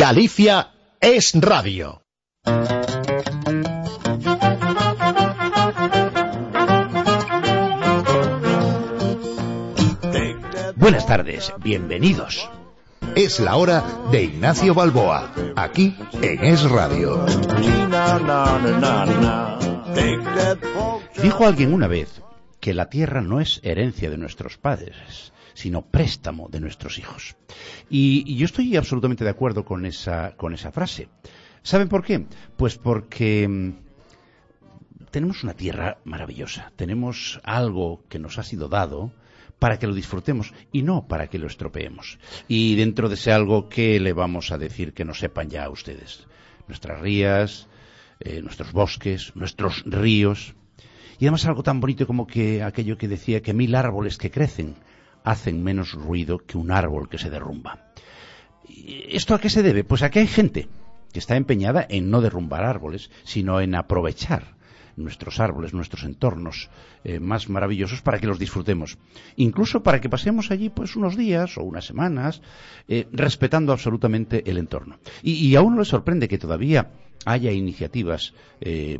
Galicia es radio. Buenas tardes, bienvenidos. Es la hora de Ignacio Balboa, aquí en Es Radio. Dijo alguien una vez que la tierra no es herencia de nuestros padres, sino préstamo de nuestros hijos. Y, yo estoy absolutamente de acuerdo con esa, con esa frase. ¿Saben por qué? Pues porque mm, tenemos una tierra maravillosa, tenemos algo que nos ha sido dado para que lo disfrutemos y no para que lo estropeemos. Y dentro de ese algo, ¿qué le vamos a decir que no sepan ya ustedes? Nuestras rías, eh, nuestros bosques, nuestros ríos. Y además algo tan bonito como que aquello que decía que mil árboles que crecen hacen menos ruido que un árbol que se derrumba. ¿Esto a qué se debe? Pues a que hay gente que está empeñada en no derrumbar árboles, sino en aprovechar nuestros árboles, nuestros entornos eh, más maravillosos para que los disfrutemos. Incluso para que pasemos allí pues unos días o unas semanas eh, respetando absolutamente el entorno. Y, a uno le sorprende que todavía haya iniciativas eh,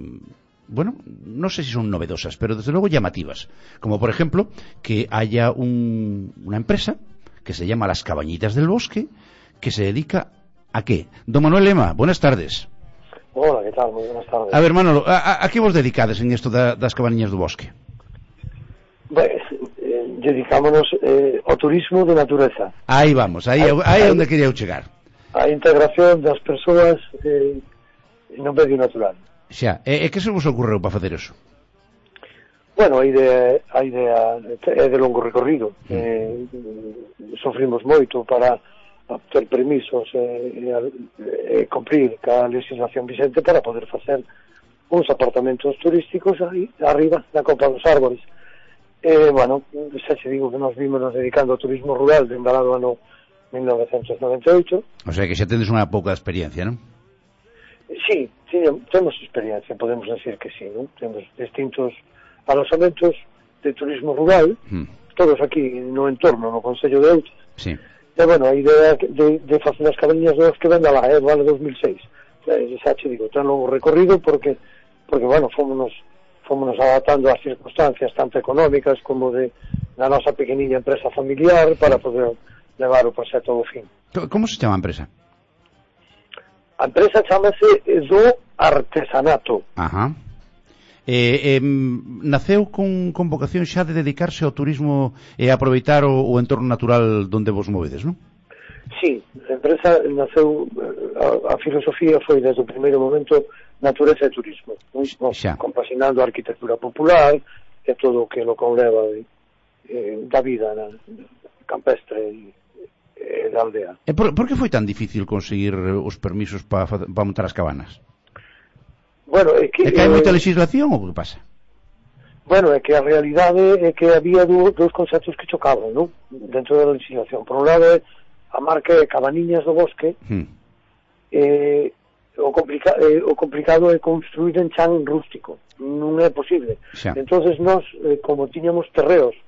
bueno, no sé si son novedosas, pero desde luego llamativas. Como por ejemplo que haya una empresa que se llama Las Cabañitas del Bosque, que se dedica a qué? Don Manuel Lema, buenas tardes. Hola, ¿qué tal? Muy buenas tardes. A ver, Manolo, a, a que vos dedicades en esto de, das cabañas do bosque? Pues, eh, dedicámonos eh, ao turismo de natureza. Aí vamos, aí, aí, aí onde quería eu chegar. A integración das persoas eh, no medio natural. Xa, e, e que se vos ocorreu para facer eso? Bueno, a idea, a idea é de longo recorrido. Mm. Eh, sofrimos moito para obter permisos eh, e, e, e cumprir ca legislación vixente para poder facer uns apartamentos turísticos aí, arriba na copa dos Árboles. E, bueno, xa se digo que nos vimos nos dedicando ao turismo rural de embalado ano 1998. O sea que xa tendes unha pouca experiencia, non? Sí, sí, temos experiencia, podemos decir que sí, ¿no? Temos distintos alojamentos de turismo rural, mm. todos aquí no entorno, no Concello de Outa. Sí. E, bueno, a idea de, de facer as cabañas dos que venda lá, eh, vale 2006. Eh, xa te digo, tan longo recorrido porque, porque bueno, fomos fomos adaptando ás circunstancias tanto económicas como de na nosa pequeniña empresa familiar para poder levar o proxecto ao fin. Como se chama a empresa? A empresa chamase Do Artesanato. Ajá. Eh, eh, naceu con, con vocación xa de dedicarse ao turismo e aproveitar o, o entorno natural donde vos movedes, non? Sí, a empresa naceu, a, a filosofía foi desde o primeiro momento natureza e turismo, non? Xa. compasinando a arquitectura popular e todo o que lo conleva de, eh, da vida na, campestre e eh, da aldea. E por, por que foi tan difícil conseguir eh, os permisos para pa montar as cabanas? Bueno, é que... É que hai moita eh, legislación ou que pasa? Bueno, é que a realidade é que había dous, conceptos que chocaban, non? Dentro da legislación. Por un lado, a marca de Cabaniñas do Bosque, hmm. eh, o, complica eh, o complicado é construir en chan rústico. Non é posible. Xa. Entonces nós, eh, como tiñamos terreos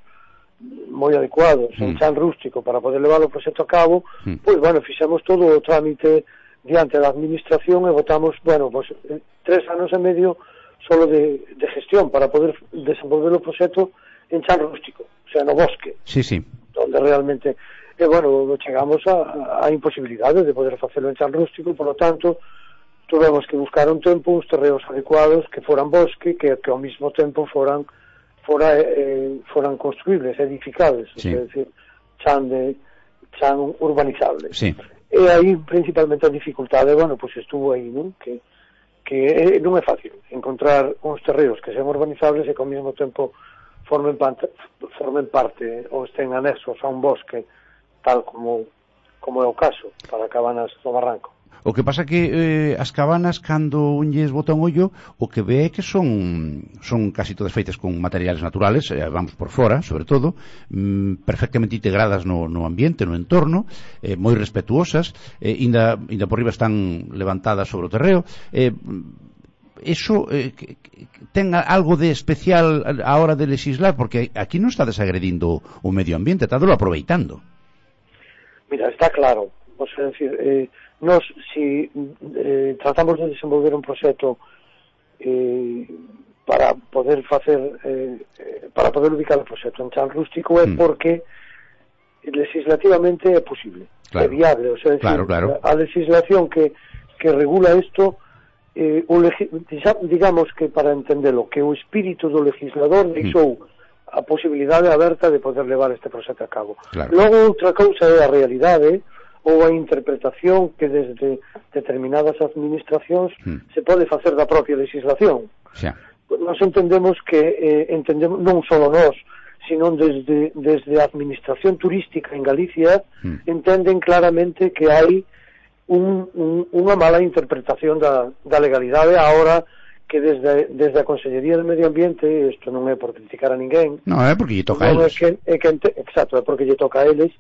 moi adecuados, mm. mm. chan rústico para poder levar o proxecto a cabo, mm. pois, bueno, fixemos todo o trámite diante da administración e votamos, bueno, pois, eh, tres anos e medio solo de, de gestión para poder desenvolver o proxecto en chan rústico, o sea, no bosque. Sí, sí. Donde realmente e bueno, chegamos a, a imposibilidade de poder facelo en chan rústico, por lo tanto, tuvemos que buscar un tempo, uns terreos adecuados que foran bosque, que, que ao mesmo tempo foran fora, eh, foran construíbles, edificables, sí. é dicir, chan, de, chan urbanizables. Sí. E aí principalmente a dificultade, bueno, pois pues estuvo aí, non? Que, que eh, non é fácil encontrar uns terreos que sean urbanizables e que ao mesmo tempo formen, parte, formen parte ou estén anexos a un bosque tal como como é o caso para Cabanas do Barranco. O que pasa que eh, as cabanas cando unlles bota un ollo, o que ve é que son son casi todas feitas con materiales naturales, eh, vamos por fora, sobre todo, mm, perfectamente integradas no, no ambiente, no entorno, eh, moi respetuosas, eh, inda, inda por riba están levantadas sobre o terreo, eh, eso eh, ten algo de especial a hora de legislar porque aquí non está desagredindo o medio ambiente, está lo aproveitando. Mira, está claro, vos sea, decir, eh, Nos, si eh, tratamos de desenvolver un proxecto eh, para poder facer eh, para poder ubicar o proxecto en chan rústico é mm. porque legislativamente é posible, claro. é viable, o sea, decir, claro, claro. a legislación que que regula isto eh, o digamos que para entendelo que o espírito do legislador mm. deixou mm. a posibilidade aberta de poder levar este proxecto a cabo. Claro. Logo outra cousa é a realidade, eh, ou a interpretación que desde determinadas administracións mm. se pode facer da propia legislación. Xa. Nos entendemos que eh, entendemos non só nós, sino desde desde a administración turística en Galicia mm. entenden claramente que hai un, un, unha mala interpretación da, da legalidade agora que desde, desde a Consellería do Medio Ambiente, isto non é por criticar a ninguén. Non, é porque lle toca a eles. É que, é que, exacto, é porque lle toca a eles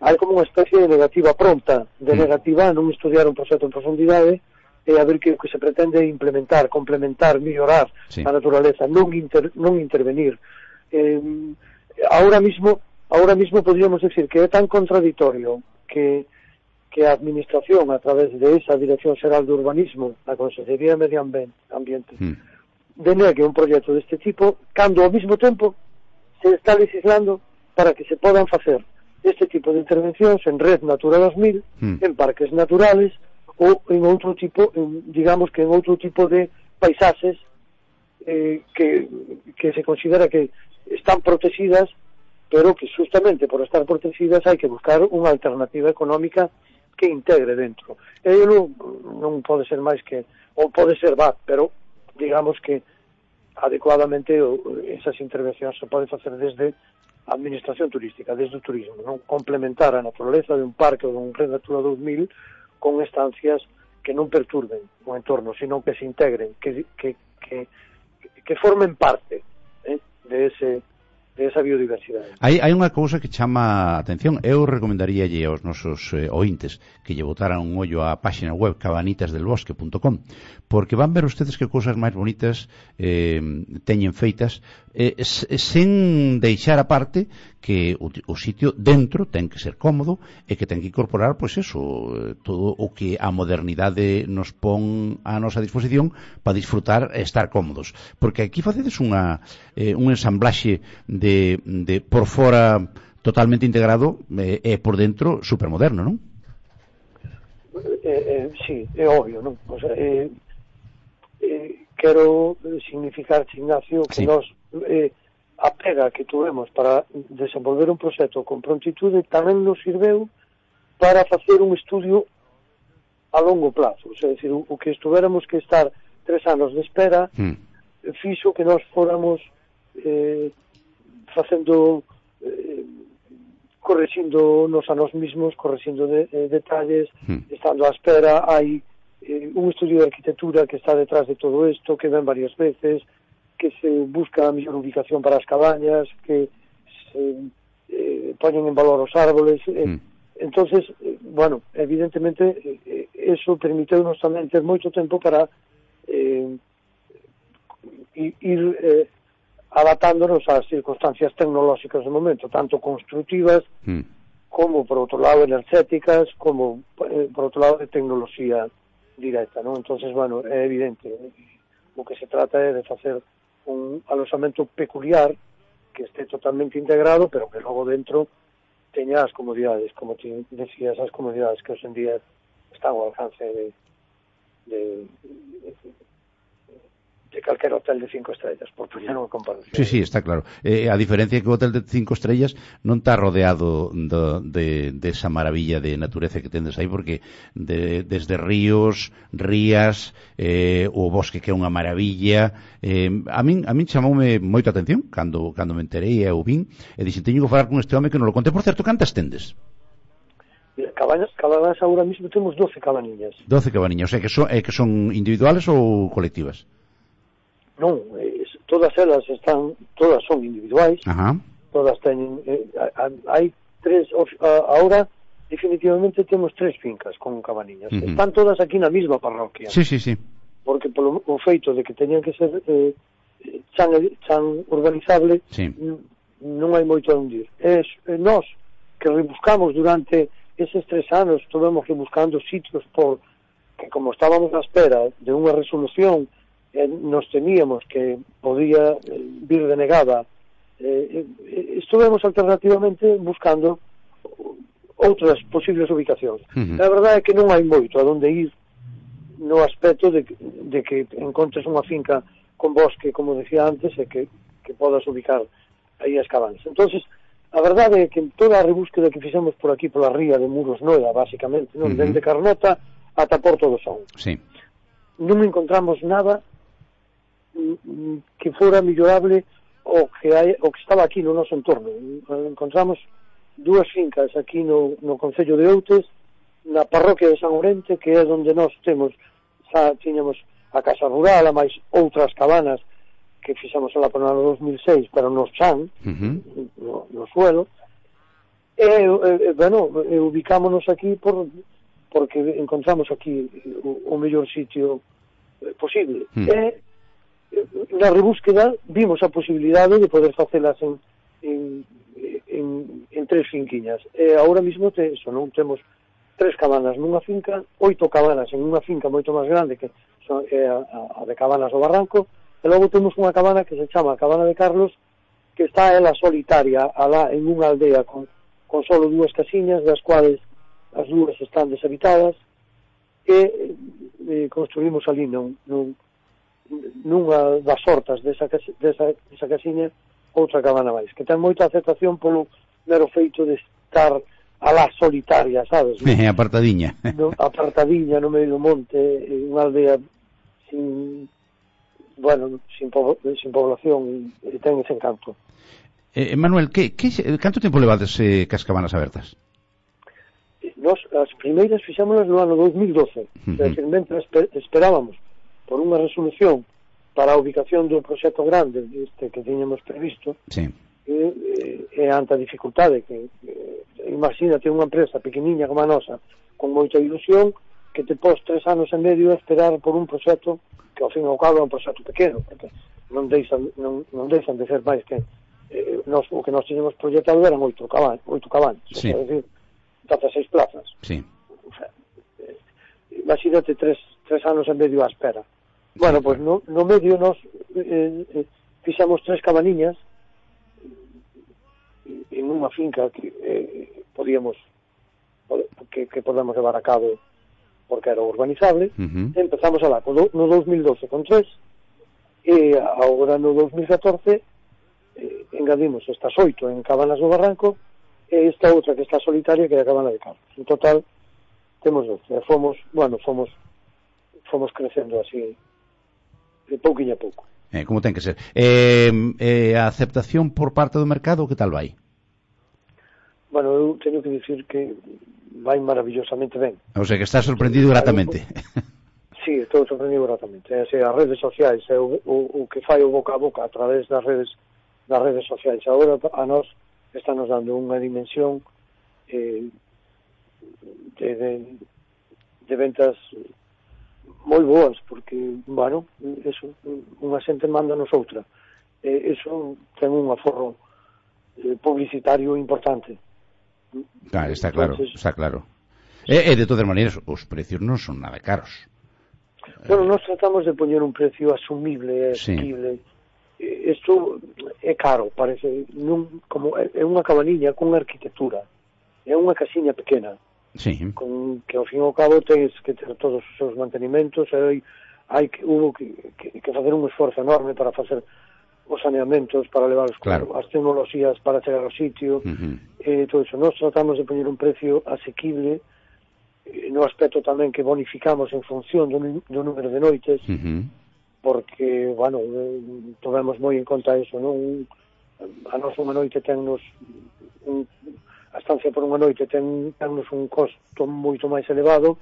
hai como unha especie de negativa pronta, de mm. negativa non estudiar un proxecto en profundidade e a ver que o que se pretende implementar, complementar, mellorar sí. a naturaleza, non, inter, non intervenir. Eh, ahora mismo, ahora mismo podríamos decir que é tan contradictorio que que a administración a través de esa Dirección Xeral de Urbanismo, a Consejería de Medio Ambiente, mm. denegue un proxecto deste tipo, cando ao mesmo tempo se está legislando para que se podan facer este tipo de intervencións en Red Natura 2000, mm. en parques naturales ou en outro tipo, en, digamos que en outro tipo de paisaxes eh, que, que se considera que están protegidas pero que justamente por estar protegidas hai que buscar unha alternativa económica que integre dentro. E non, non pode ser máis que, ou pode ser va, pero digamos que adecuadamente esas intervencións se poden facer desde a administración turística, desde o turismo, non? Complementar a naturaleza de un parque ou de un Red Natura 2000 con estancias que non perturben o entorno, sino que se integren, que, que, que, que formen parte eh, de ese de esa biodiversidade. Hai, hai unha cousa que chama a atención. Eu recomendaríalle aos nosos eh, ointes que lle botaran un ollo á páxina web cabanitasdelbosque.com porque van ver ustedes que cousas máis bonitas eh, teñen feitas eh, sen deixar aparte que o, o sitio dentro ten que ser cómodo e que ten que incorporar pois eso, eh, todo o que a modernidade nos pon a nosa disposición para disfrutar e estar cómodos, porque aquí facedes unha eh, un ensamblaxe de de por fora totalmente integrado eh, e por dentro supermoderno, non? Eh, eh, sí, é obvio, non? O sea, eh, eh, quero significar, Ignacio, que sí. nós eh, a pega que tuvemos para desenvolver un proxecto con prontitude tamén nos sirveu para facer un estudio a longo plazo, sea decir, o que estuveramos que estar tres anos de espera mm. fixo que nós fóramos eh, facendo eh, correxindo nos a nós mismos, correxindo de, de, detalles, mm. estando á espera, hai eh, un estudio de arquitectura que está detrás de todo isto, que ven varias veces, que se busca a mellor ubicación para as cabañas, que se eh, poñen en valor os árboles. Eh, mm. entonces, eh, bueno, evidentemente, eh, eso permiteunos tamén ter moito tempo para eh, ir eh, adaptándonos ás circunstancias tecnolóxicas do momento, tanto constructivas mm. como, por outro lado, energéticas, como, eh, por outro lado, de tecnoloxía directa, non? entonces bueno, é evidente. Eh, o que se trata é de facer un alosamento peculiar que este totalmente integrado, pero que logo dentro teña as comodidades, como te decías, as comodidades que hoxe en día están ao alcance de, de de calquer hotel de cinco estrellas, por poñer unha comparación. Sí, sí, está claro. Eh, a diferencia que o hotel de cinco estrellas non está rodeado do, de, de esa maravilla de natureza que tendes aí, porque de, desde ríos, rías, eh, o bosque que é unha maravilla, eh, a min, a min chamoume moita atención cando, cando me enterei e o vin, e dixen, teño que falar con este home que non lo conté. Por certo, cantas tendes? Cabañas, cabañas agora mismo temos 12 cabaniñas. 12 cabaniñas, o sea, que son, eh, que son individuales ou colectivas? Non, eh, todas elas están, todas son individuais, Ajá. todas teñen, eh, hai tres, ahora definitivamente temos tres fincas con cabaniñas. Uh -huh. Están todas aquí na mesma parroquia. Sí, sí, sí. Porque polo o feito de que teñan que ser eh, chan, chan urbanizable, sí. non hai moito a hundir. É eh, nós que rebuscamos durante eses tres anos, estuvemos rebuscando sitios por que como estábamos na espera de unha resolución eh, nos temíamos que podía eh, vir denegada. Eh, eh, estuvemos alternativamente buscando outras posibles ubicacións. Uh -huh. A verdade é que non hai moito a donde ir no aspecto de, de que encontres unha finca con bosque, como decía antes, e que, que podas ubicar aí as cabanas. entonces a verdade é que toda a rebúsqueda que fixemos por aquí, pola ría de Muros Noeda, basicamente, non? Uh -huh. dende Carnota ata Porto do Son. Sí. Non encontramos nada que fora millorable o que hai, o que estaba aquí no noso entorno. Encontramos dúas fincas aquí no, no Concello de Outes, na parroquia de San Orente, que é onde nós temos, xa tiñamos a Casa Rural, a máis outras cabanas que fixamos ela por ano 2006, pero no chan, uh -huh. no, no suelo, e, e, bueno, e ubicámonos aquí por, porque encontramos aquí o, o mellor sitio eh, posible. Uh -huh. E na rebúsqueda vimos a posibilidade de poder facelas en, en, en, en tres finquiñas. E agora mesmo te, eso, non temos tres cabanas nunha finca, oito cabanas en unha finca moito máis grande que son, é a, a de Cabanas do Barranco, e logo temos unha cabana que se chama Cabana de Carlos, que está ela solitaria, alá en unha aldea con, con solo dúas casiñas, das cuales as dúas están deshabitadas, e, e construímos ali non, non, nunha das hortas desa, desa, desa casiña outra cabana máis, que ten moita aceptación polo mero feito de estar a la solitaria, sabes? ¿no? Apartadiña. No, apartadiña no medio do monte, en unha aldea sin bueno, sin, po sin población e ten ese encanto. Eh, Manuel, que, que, canto tempo levades eh, cas cabanas abertas? Nos as primeiras fixámonos no ano 2012, uh -huh. realmente esper, esperábamos por unha resolución para a ubicación do proxecto grande este que tiñamos previsto sí. e, e, e ante a dificultade que e, imagínate unha empresa pequeniña como a nosa con moita ilusión que te pos tres anos e medio a esperar por un proxecto que ao fin e ao cabo é un proxecto pequeno porque non deixan, non, non deixan de ser máis que eh, nos, o que nós tínhamos proyectado eran oito cabal, oito cabañas sí. é dicir, 16 plazas sí. o sea, eh, imagínate tres, tres anos e medio a espera Bueno, pois no, no medio nos eh, eh, fixamos tres cabaniñas en unha finca que eh, podíamos que, que podemos levar a cabo porque era urbanizable. Uh -huh. empezamos a lá no 2012 con tres e agora no 2014 eh, engadimos estas oito en Cabanas do Barranco e esta outra que está solitaria que é a Cabana de Carlos en total temos doce. Fomos, bueno, fomos fomos crecendo así de pouquinho a pouco. Eh, como ten que ser. Eh, eh, a aceptación por parte do mercado, que tal vai? Bueno, eu teño que dicir que vai maravillosamente ben. O sea, que está sorprendido gratamente. Sí, estou sorprendido gratamente. É, as redes sociais, é, o, o, o que fai o boca a boca a través das redes das redes sociais. Agora a nós está nos dando unha dimensión eh, de, de, de ventas moi boas, porque, bueno, eso, unha xente manda nos outra. E iso ten un aforro eh, publicitario importante. Claro, está claro, Entonces, está claro. E, e de todas maneiras, os precios non son nada caros. Bueno, nós tratamos de poñer un precio asumible, asequible. Sí. Isto é caro, parece, nun, como é unha cabaniña con arquitectura. É unha casiña pequena sí. con, que ao fin e ao cabo tens que ter todos os seus mantenimentos e hai, hai que, hubo que, que, que facer un esforzo enorme para facer os saneamentos, para levar os, claro. as tecnologías para chegar ao sitio uh -huh. e todo iso. Nós tratamos de poñer un precio asequible eh, no aspecto tamén que bonificamos en función do, do número de noites uh -huh. porque, bueno, eh, tomemos moi en conta iso, non? A nos unha noite tennos un estancia por unha noite ten tennos un costo moito máis elevado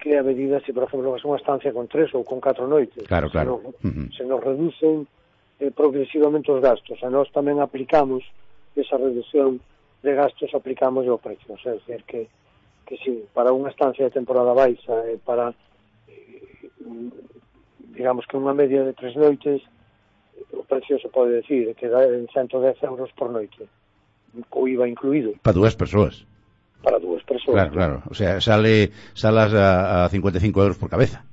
que a medida se, por exemplo, vas unha estancia con tres ou con catro noites. Claro, claro. Se nos, uh -huh. se nos reducen eh, progresivamente os gastos. A nós tamén aplicamos esa reducción de gastos, aplicamos o precio. O sea, é que, que si para unha estancia de temporada baixa e eh, para eh, digamos que unha media de tres noites o precio se pode decir que dá en 110 euros por noite co IVA incluído. Para dúas persoas. Para dúas persoas. Claro, claro. O sea, sale salas a, a 55 euros por cabeza.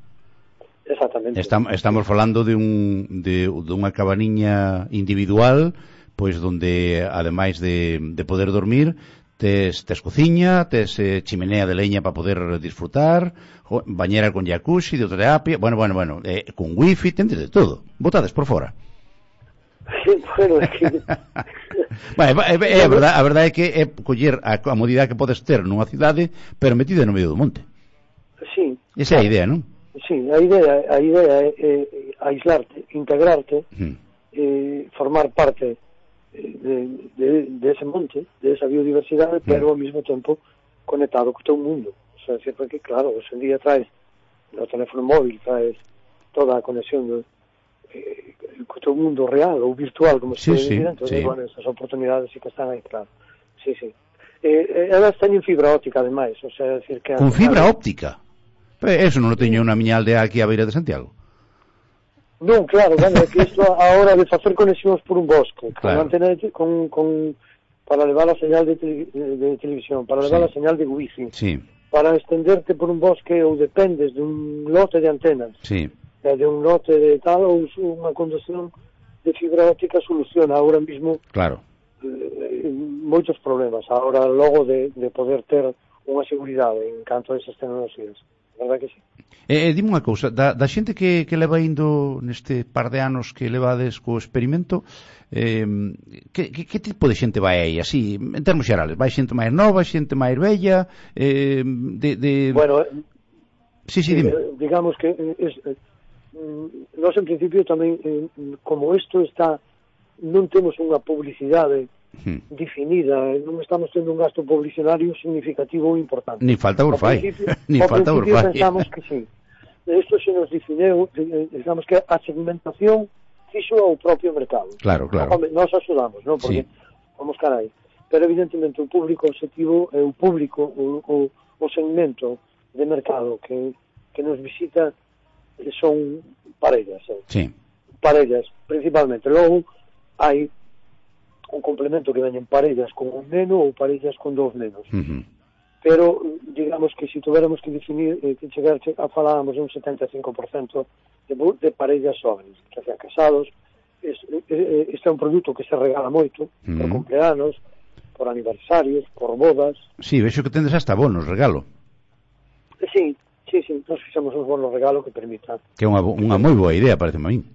Exactamente. Estam, estamos falando de, un, de, de unha cabaniña individual pois donde ademais de, de poder dormir tes, tes cociña, tes eh, chimenea de leña para poder disfrutar, bañera con jacuzzi, de terapia, bueno, bueno, bueno, eh, con wifi, tendes de todo. Botades por fora bueno, é que... Bueno, é, é, é, a verdade, a verdade é que é coller a comodidade que podes ter nunha cidade, pero metida no medio do monte. Sí. Esa claro. é a idea, non? Sí, a idea, a idea é, é aislarte, integrarte, mm. eh, formar parte eh, de, de, de ese monte, de esa biodiversidade, mm. pero ao mesmo tempo conectado co teu mundo. O sea, sempre que, claro, hoxe en día traes no teléfono móvil, traes toda a conexión de, eh, co teu mundo real ou virtual, como se sí, sí, entón, sí. bueno, esas oportunidades sí que están aí, claro. Sí, sí. Eh, elas teñen fibra óptica, ademais, o sea, decir que... Con fibra óptica? Eso non lo teño na miña aldea aquí a beira de Santiago. Non, claro, bueno, é que isto a hora de facer conexións por un bosque, claro. con antena de, con, con, para levar a señal de, te, de televisión, para levar sí. a señal de wifi, sí. para estenderte por un bosque ou dependes dun lote de antenas. Sí de un lote de tal ou unha conducción de fibra óptica soluciona agora mismo claro. eh, moitos problemas agora logo de, de poder ter unha seguridade en canto a esas tecnologías verdad que sí. Eh, dime unha cousa, da, da xente que, que leva indo neste par de anos que levades co experimento, eh, que, que, que tipo de xente vai aí, así, en termos xerales? Vai xente máis nova, xente máis bella, eh, de, de... Bueno, sí, sí, eh, dime. digamos que es, Mm, nós en principio tamén eh, como isto está non temos unha publicidade hmm. definida, eh, non estamos tendo un gasto publicitario significativo ou importante. Ni falta Urfai. Ni falta Urfai. Pensamos que sí. Eh, isto se nos defineu, eh, digamos que a segmentación fixo ao propio mercado. Claro, claro. Nos axudamos, non? Porque sí. vamos carai. Pero evidentemente o público objetivo é o público, o, o, o segmento de mercado que, que nos visita son parellas, eh? sí. parellas principalmente. Logo hai un complemento que veñen parellas con un neno ou parellas con dous nenos. Uh -huh. Pero, digamos que se si tuviéramos que definir, eh, que chegar a falábamos un 75% de, de parellas xóvenes, que sean casados, es, es, este é un produto que se regala moito, uh -huh. por cumpleanos, por aniversarios, por bodas. Sí, vexo que tendes hasta bonos, regalo. Sí, Sí, sí, nós fixamos un bono regalo que permita. Que é unha, unha moi boa idea, parece a min.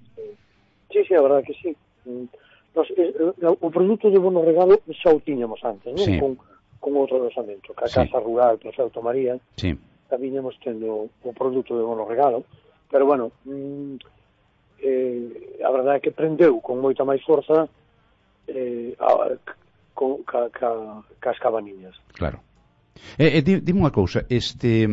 Sí, sí, a verdade que sí. Mm, nos, eh, o produto de bono regalo xa o tiñamos antes, non? Sí. Con, con outro dosamento, que a sí. Casa Rural, Paseo Auto María, sí. viñemos tendo o produto de bono regalo, pero bueno, mm, eh, a verdade é que prendeu con moita máis forza eh, a, con, ca, ca, cas cabaniñas. Claro. Eh, e eh, dime unha cousa, este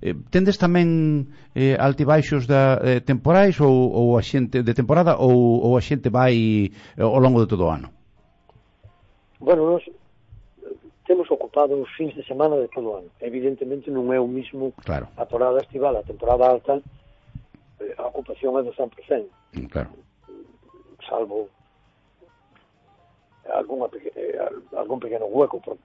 Eh, tendes tamén eh, altibaixos da, eh, temporais ou, ou a xente de temporada ou, ou a xente vai eh, ao longo de todo o ano? Bueno, nos temos ocupado os fins de semana de todo o ano. Evidentemente non é o mismo claro. a temporada estival, a temporada alta, eh, a ocupación é do 100%. Mm, claro. Salvo algunha, eh, algún pequeno hueco por,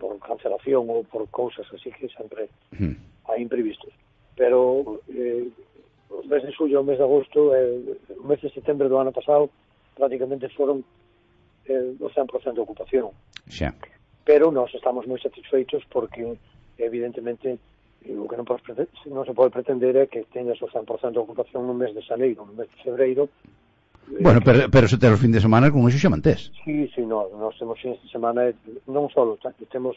por cancelación ou por cousas así que sempre... mm a imprevistos. Pero eh, o mes de xullo, o mes de agosto, eh, o mes de setembro do ano pasado, prácticamente foron eh, o 100% de ocupación. Xa. Pero nós estamos moi satisfeitos porque, evidentemente, o que non, pretender, non se pode pretender é que teñas o 100% de ocupación no mes de xaneiro, no mes de febreiro, Bueno, pero, pero se ter os fin de semana con iso xa mantés. Sí, sí, no, nós temos fin de semana non só temos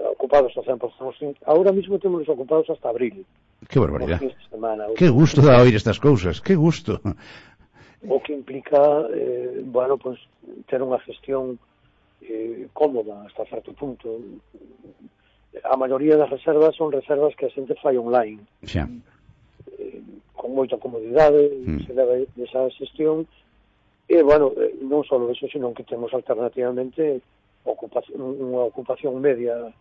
ocupados al 100%. Ahora mismo temos ocupados hasta abril. Que barbaridade. Semana, que gusto da oír estas cousas, que gusto. O que implica, eh, bueno, pues, ter unha gestión eh, cómoda hasta certo punto. A maioría das reservas son reservas que a xente fai online. Xa. Eh, con moita comodidade, mm. se leva esa xestión, e, bueno, eh, non só eso, sino que temos alternativamente ocupación, unha ocupación media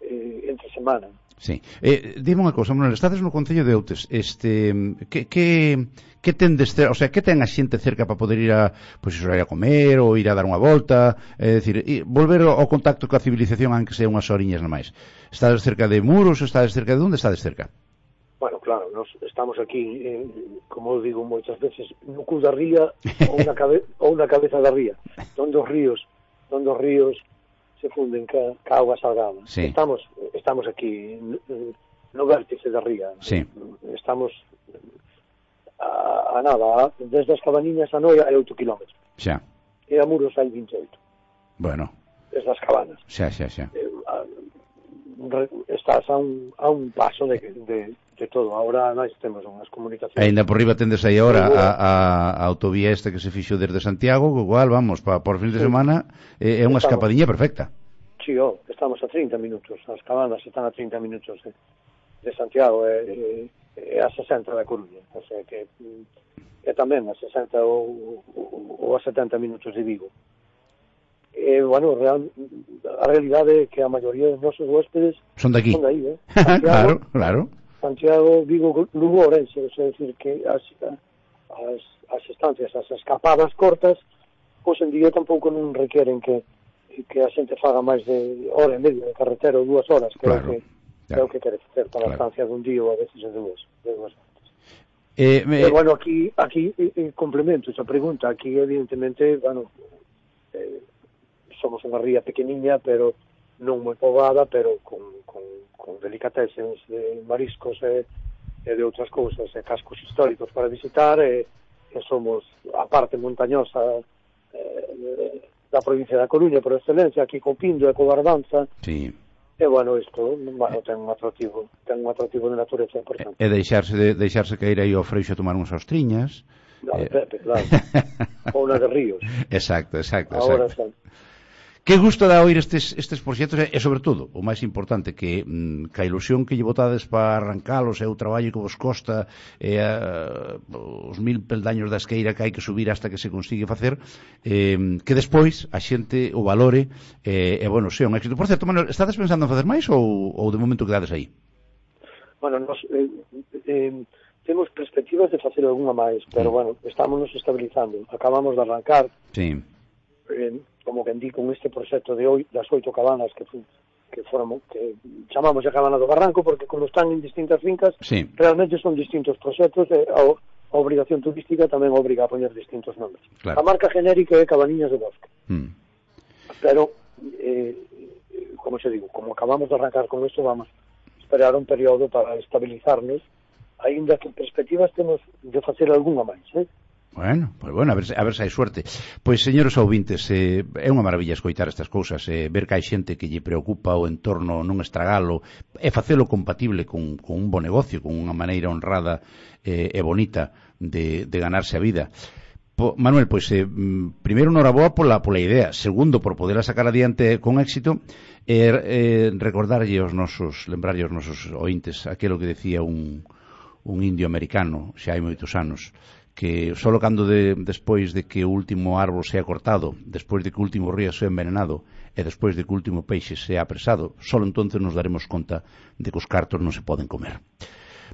eh, entre semana. Sí. Eh, dime unha cousa, Manuel, estades no Concello de Outes. Este, que, que, que tendes, o sea, que ten a xente cerca para poder ir a, pois, pues, ir a comer ou ir a dar unha volta? É eh, dicir, volver ao contacto coa civilización, aunque sea unhas horiñas na máis. Estades cerca de muros, estades cerca de onde estades cerca? Bueno, claro, nós estamos aquí, eh, como digo moitas veces, no cu da ría ou na, cabe, ou na cabeza da ría. Son dos ríos onde os ríos se funden ca, ca agua salgada. Sí. Estamos estamos aquí no vértice da ría. Sí. Estamos a, a nada, desde as cabaniñas a Noia é 8 km. Xa. E a Muros hai 28. Bueno. Desde as cabanas. Xa, xa, xa. Eh, a, estás a un, a un paso de, de, de todo. Ahora nós temos unhas comunicacións. Ainda por riba tendes aí agora a, a, a autovía esta que se fixo desde Santiago, co cual, vamos, pa, por fin de sí. semana eh, é unha escapadiña perfecta. Sí, oh, estamos a 30 minutos, as cabanas están a 30 minutos de, de Santiago, é, é, é a 60 da Coruña, o sea que é mm, tamén a 60 ou, ou a 70 minutos de Vigo eh, bueno, real, a realidade é que a maioría dos nosos huéspedes son daqui. Son de aí, eh? Santiago, claro, claro. Santiago, Vigo, Lugo, Orense, o sea, decir que as, as, as estancias, as escapadas cortas, pois en día tampouco non requeren que que a xente faga máis de hora e media de carretera ou dúas horas, que claro. é o que, claro. é o que quere facer para claro. a estancia dun día ou a veces de dúas, de dúas Eh, me... eh, bueno, aquí, aquí eh, eh, complemento esa pregunta. Aquí, evidentemente, bueno, eh, somos unha ría pequeniña, pero non moi poboada, pero con, con, con delicatesens de mariscos e, e de outras cousas, e cascos históricos para visitar, e, e somos a parte montañosa eh, da provincia da Coruña, por excelencia, aquí co Pindo e co Barbanza, sí. E, bueno, isto bueno, ten un atractivo, ten un atractivo de natureza importante. E, e deixarse, de, deixarse caer aí ao freixo a tomar unhas ostriñas, No, eh... Pepe, claro. Ou unha de Ríos. Exacto, exacto. Ahora exacto. Que gusto da oír estes, estes proxectos e, e, sobre todo, o máis importante, que mm, ca ilusión que lle votades para arrancalos e o traballo que vos costa e a, os mil peldaños da esqueira que hai que subir hasta que se consigue facer, eh, que despois a xente o valore eh, e, bueno, sea un éxito. Por certo, Manuel, estades pensando en facer máis ou, ou de momento quedades aí? Bueno, nos, eh, eh, temos perspectivas de facer algunha máis, pero, sí. bueno, estámonos estabilizando. Acabamos de arrancar. Sí. Eh, como que di, con este proxecto de oi, das oito cabanas que que foron, que chamamos a cabana do Barranco, porque como están en distintas fincas, sí. realmente son distintos proxectos, e a, a obrigación turística tamén obriga a poñer distintos nomes. Claro. A marca genérica é Cabaniñas do Bosque. Mm. Pero, eh, como se digo, como acabamos de arrancar con isto, vamos esperar un período para estabilizarnos, aínda que perspectivas temos de facer algunha máis, eh? Bueno, pois pues bueno, a ver, a ver se hai suerte. Pois, señores ouvintes, eh, é unha maravilla escoitar estas cousas, eh, ver que hai xente que lle preocupa o entorno non estragalo, e facelo compatible con, con un bo negocio, con unha maneira honrada eh, e bonita de, de ganarse a vida. Po, Manuel, pois, eh, mm, primeiro, noraboa pola, pola idea. Segundo, por poderla sacar adiante con éxito. Eh, eh, recordarlle os nosos, lembrarlle os nosos ointes aquilo que decía un, un indio americano, xa hai moitos anos que só cando de, despois de que o último árbol sea cortado, despois de que o último río sea envenenado e despois de que o último peixe sea apresado, só entonces nos daremos conta de que os cartos non se poden comer.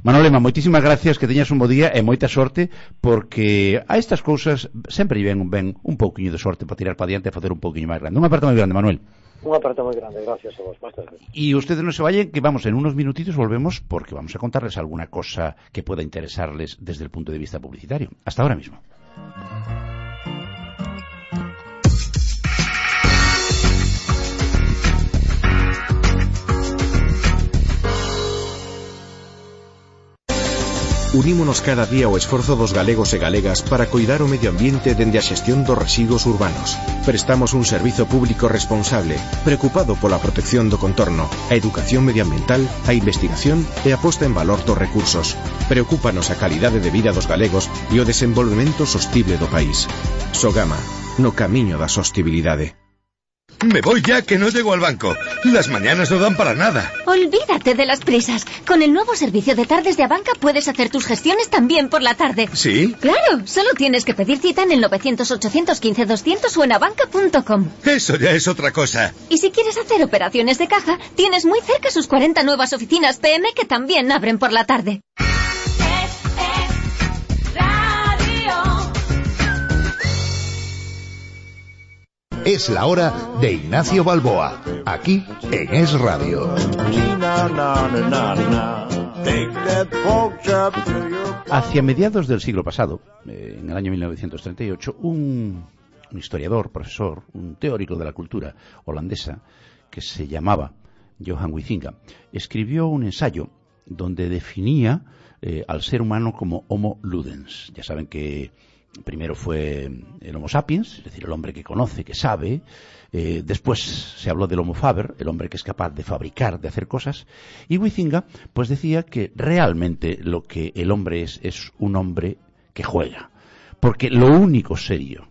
Manolema, moitísimas gracias, que teñas un bo día e moita sorte, porque a estas cousas sempre ven ben un pouquiño de sorte para tirar para diante e facer un pouquiño máis grande. Un aperta moi grande, Manuel. Un aperto moi grande, gracias a vos. Y ustedes no se vayan, que vamos, en unos minutitos volvemos porque vamos a contarles alguna cosa que pueda interesarles desde el punto de vista publicitario. Hasta ahora mismo. Unímonos cada día ao esforzo dos galegos e galegas para coidar o medio ambiente dende a xestión dos residuos urbanos. Prestamos un servizo público responsable, preocupado pola protección do contorno, a educación medioambiental, a investigación e a en valor dos recursos. Preocúpanos a calidade de vida dos galegos e o desenvolvemento sostible do país. Sogama, no camiño da sostibilidade. Me voy ya que no llego al banco. Las mañanas no dan para nada. Olvídate de las prisas. Con el nuevo servicio de tardes de Abanca puedes hacer tus gestiones también por la tarde. ¿Sí? Claro, solo tienes que pedir cita en el 900-815-200 o en abanca.com. Eso ya es otra cosa. Y si quieres hacer operaciones de caja, tienes muy cerca sus 40 nuevas oficinas PM que también abren por la tarde. Es la hora de Ignacio Balboa, aquí en Es Radio. Hacia mediados del siglo pasado, eh, en el año 1938, un, historiador, profesor, un teórico de la cultura holandesa, que se llamaba Johan Huizinga, escribió un ensayo donde definía eh, al ser humano como Homo ludens. Ya saben que primero fue el Homo sapiens, es decir, el hombre que conoce, que sabe. Eh, después se habló del Homo faber, el hombre que es capaz de fabricar, de hacer cosas. Y Huizinga, pues decía que realmente lo que el hombre es es un hombre que juega. Porque lo único serio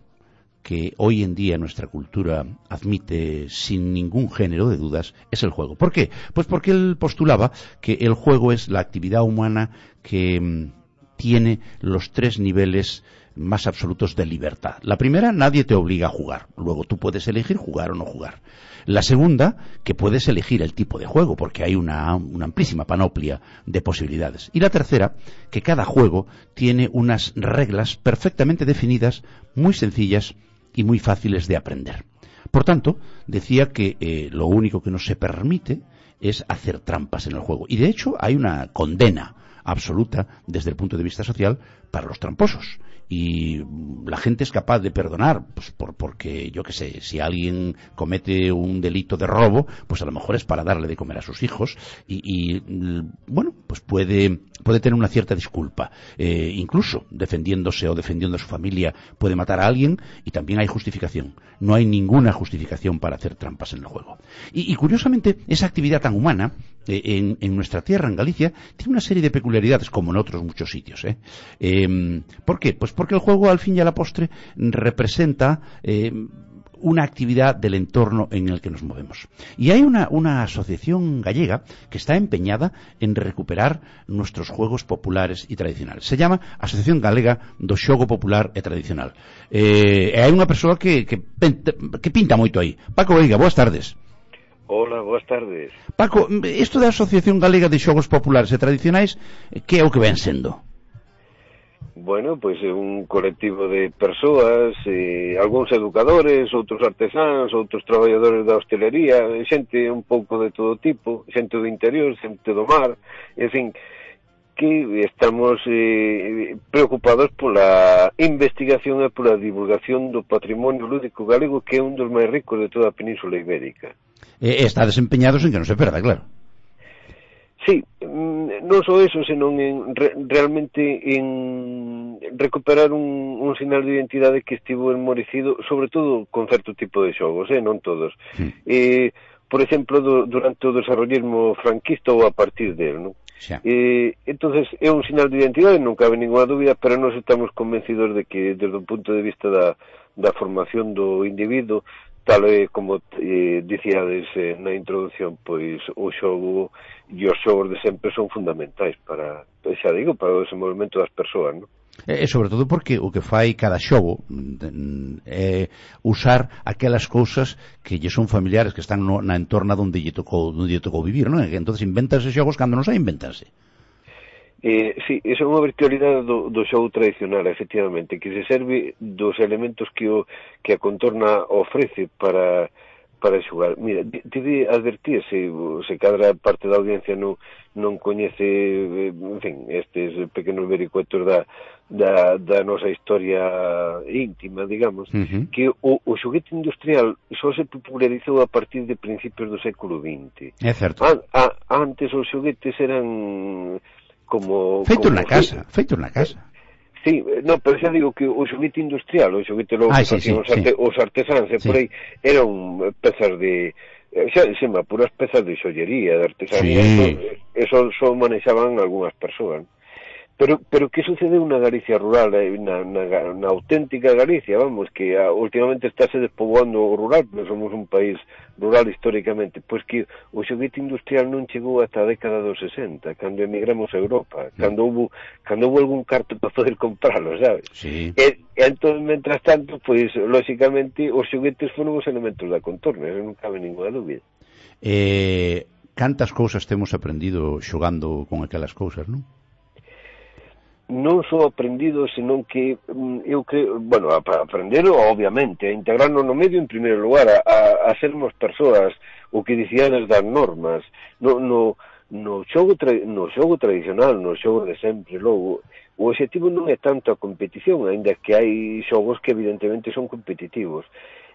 que hoy en día nuestra cultura admite sin ningún género de dudas es el juego. ¿Por qué? Pues porque él postulaba que el juego es la actividad humana que mm, tiene los tres niveles más absolutos de libertad. La primera, nadie te obliga a jugar. Luego tú puedes elegir jugar o no jugar. La segunda, que puedes elegir el tipo de juego, porque hay una, amplísima panoplia de posibilidades. Y la tercera, que cada juego tiene unas reglas perfectamente definidas, muy sencillas y muy fáciles de aprender. Por tanto, decía que eh, lo único que no se permite es hacer trampas en el juego. Y de hecho hay una condena absoluta desde el punto de vista social para los tramposos y la gente es capaz de perdonar, pues por, porque yo qué sé, si alguien comete un delito de robo, pues a lo mejor es para darle de comer a sus hijos y, y bueno, pues puede, puede tener una cierta disculpa. Eh, incluso defendiéndose o defendiendo a su familia puede matar a alguien y también hay justificación. No hay ninguna justificación para hacer trampas en el juego. Y, curiosamente, esa actividad tan humana eh, en, en, nuestra tierra, en Galicia, tiene una serie de peculiaridades, como en otros muchos sitios. ¿eh? Eh, ¿Por qué? Pues porque el juego al fin y a la postre representa eh, una actividad del entorno en el que nos movemos. Y hay una, una, asociación gallega que está empeñada en recuperar nuestros juegos populares y tradicionales. Se llama Asociación Galega do Xogo Popular e Tradicional. Eh, hai unha persoa que, que, que pinta moito aí. Paco Veiga, boas tardes. Hola, boas tardes. Paco, isto da Asociación Galega de Xogos Populares e Tradicionais, eh, que é o que ven sendo? Bueno, pois é un colectivo de persoas, eh, algúns educadores, outros artesáns, outros traballadores da hostelería, xente un pouco de todo tipo, xente do interior, xente do mar, en fin, que estamos eh, preocupados pola investigación e pola divulgación do patrimonio lúdico galego que é un dos máis ricos de toda a Península Ibérica. E está desempeñados en que non se perda, claro. Sí, mm, non só eso, senón en, re, realmente en recuperar un, un sinal de identidade que estivo enmorecido, sobre todo con certo tipo de xogos, eh, non todos. Sí. Eh, por exemplo, do, durante o desarrollismo franquista ou a partir del, non? Xa. Eh, entonces é un sinal de identidade, non cabe ninguna dúbida, pero nós estamos convencidos de que desde o punto de vista da, da formación do individuo tal e como eh, dicíades eh, na introdución, pois o xogo e os xogos de sempre son fundamentais para, pois, xa digo, para o desenvolvemento das persoas, non? E, e sobre todo porque o que fai cada xogo é usar aquelas cousas que lle son familiares que están no, na entorna onde lle tocou, onde lle tocou vivir, non? E entonces inventanse xogos cando non se inventanse. Eh, sí, esa é unha virtualidade do, do show tradicional, efectivamente, que se serve dos elementos que, o, que a contorna ofrece para, para xogar. Mira, tive advertir se, se cadra parte da audiencia non, non coñece, eh, en fin, estes pequenos vericuetos da, da, da nosa historia íntima, digamos, uh -huh. que o, o xoguete industrial só se popularizou a partir de principios do século XX. É certo. A, a, antes os xoguetes eran como... Feito como na casa, sí. feito na casa. Sí, no, pero xa digo que o xoguete industrial, o xoguete logo ah, sí, sí, os, arte, sí. os artesáns e sí. por aí, eran pezas de eh, xa dixeme, puras pezas de xollería, de artesanía, sí. eso, eso só manexaban algunhas persoas. Pero, pero que sucedeu na Galicia rural, eh, na, na, na auténtica Galicia, vamos, que a, últimamente estáse despoboando o rural, porque somos un país rural históricamente, pois que o xoguete industrial non chegou ata a década dos 60, cando emigramos a Europa, sí. cando hubo, cando hubo algún carto para poder comprarlo, sabes? Sí. E, e entón, mentras tanto, pois, lóxicamente, os xoguetes foron os elementos da contorna, non cabe ninguna dúbida. Eh, cantas cousas temos aprendido xogando con aquelas cousas, non? non só aprendido, senón que mm, eu creo, bueno, a, a aprender obviamente, a integrarnos no medio en primeiro lugar, a, a, a sermos persoas, o que dicíades das normas, no, no, no, xogo tra, no xogo tradicional, no xogo de sempre, logo, o objetivo non é tanto a competición, ainda que hai xogos que evidentemente son competitivos,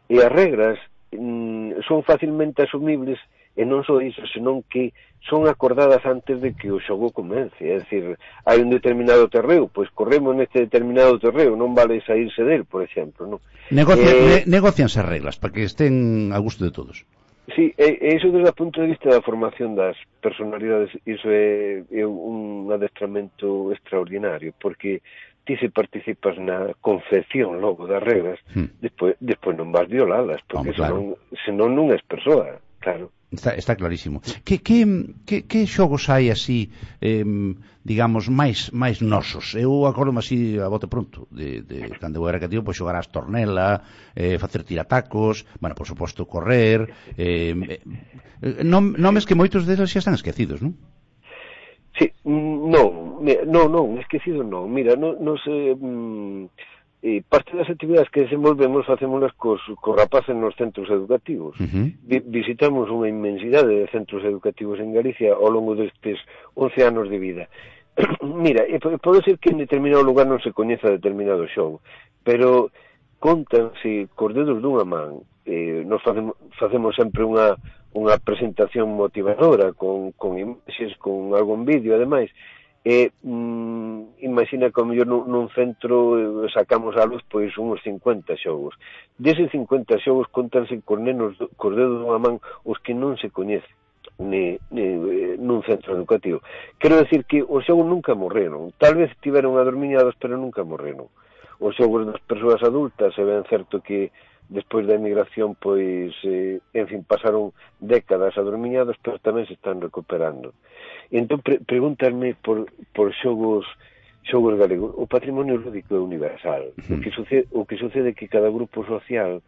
e as regras mm, son facilmente asumibles e non só iso, senón que son acordadas antes de que o xogo comence, é dicir, hai un determinado terreo, pois corremos neste determinado terreo, non vale saírse del, por exemplo, non? Negocia, eh, ne, negocianse reglas para que estén a gusto de todos. Sí, e, e iso desde o punto de vista da formación das personalidades, iso é, é un adestramento extraordinario, porque ti se participas na confección logo das reglas, hmm. despois, despois non vas violadas, porque Vamos, claro. senón, senón non és persoa, claro. Está, está clarísimo. Que, que, que, que xogos hai así, eh, digamos, máis máis nosos? Eu acordo así a bote pronto, de, de cando eu era cativo, pois xogar as tornela, eh, facer tiratacos, bueno, por suposto, correr, eh, eh, nomes que moitos deles xa están esquecidos, non? Sí, mm, non, non, non, esquecido non. Mira, non, non se... Mm, e parte das actividades que desenvolvemos facémolas cos, cos rapaces nos centros educativos. Uh -huh. Vi, visitamos unha inmensidade de centros educativos en Galicia ao longo destes 11 anos de vida. Mira, pode ser que en determinado lugar non se coñeza determinado xogo, pero contanse cos dedos dunha man. Eh, nos facemos, facemos sempre unha, unha presentación motivadora con, con imaxes, con algún vídeo, ademais, e mm, imagina que mellor nun, nun centro eh, sacamos a luz pois uns 50 xogos. Deses 50 xogos contanse con nenos cos dedos dunha man os que non se coñecen ni, ni, nun centro educativo. Quero decir que os xogos nunca morreron. Tal vez tiveron adormiñados, pero nunca morreron. Os xogos das persoas adultas, se ven certo que despois da emigración, pois, eh, en fin, pasaron décadas adormiñados, pero tamén se están recuperando. Entón pre pregúntame por, por xogos xogos galegos. O patrimonio lúdico é universal. O que sucede, o que sucede é que cada grupo social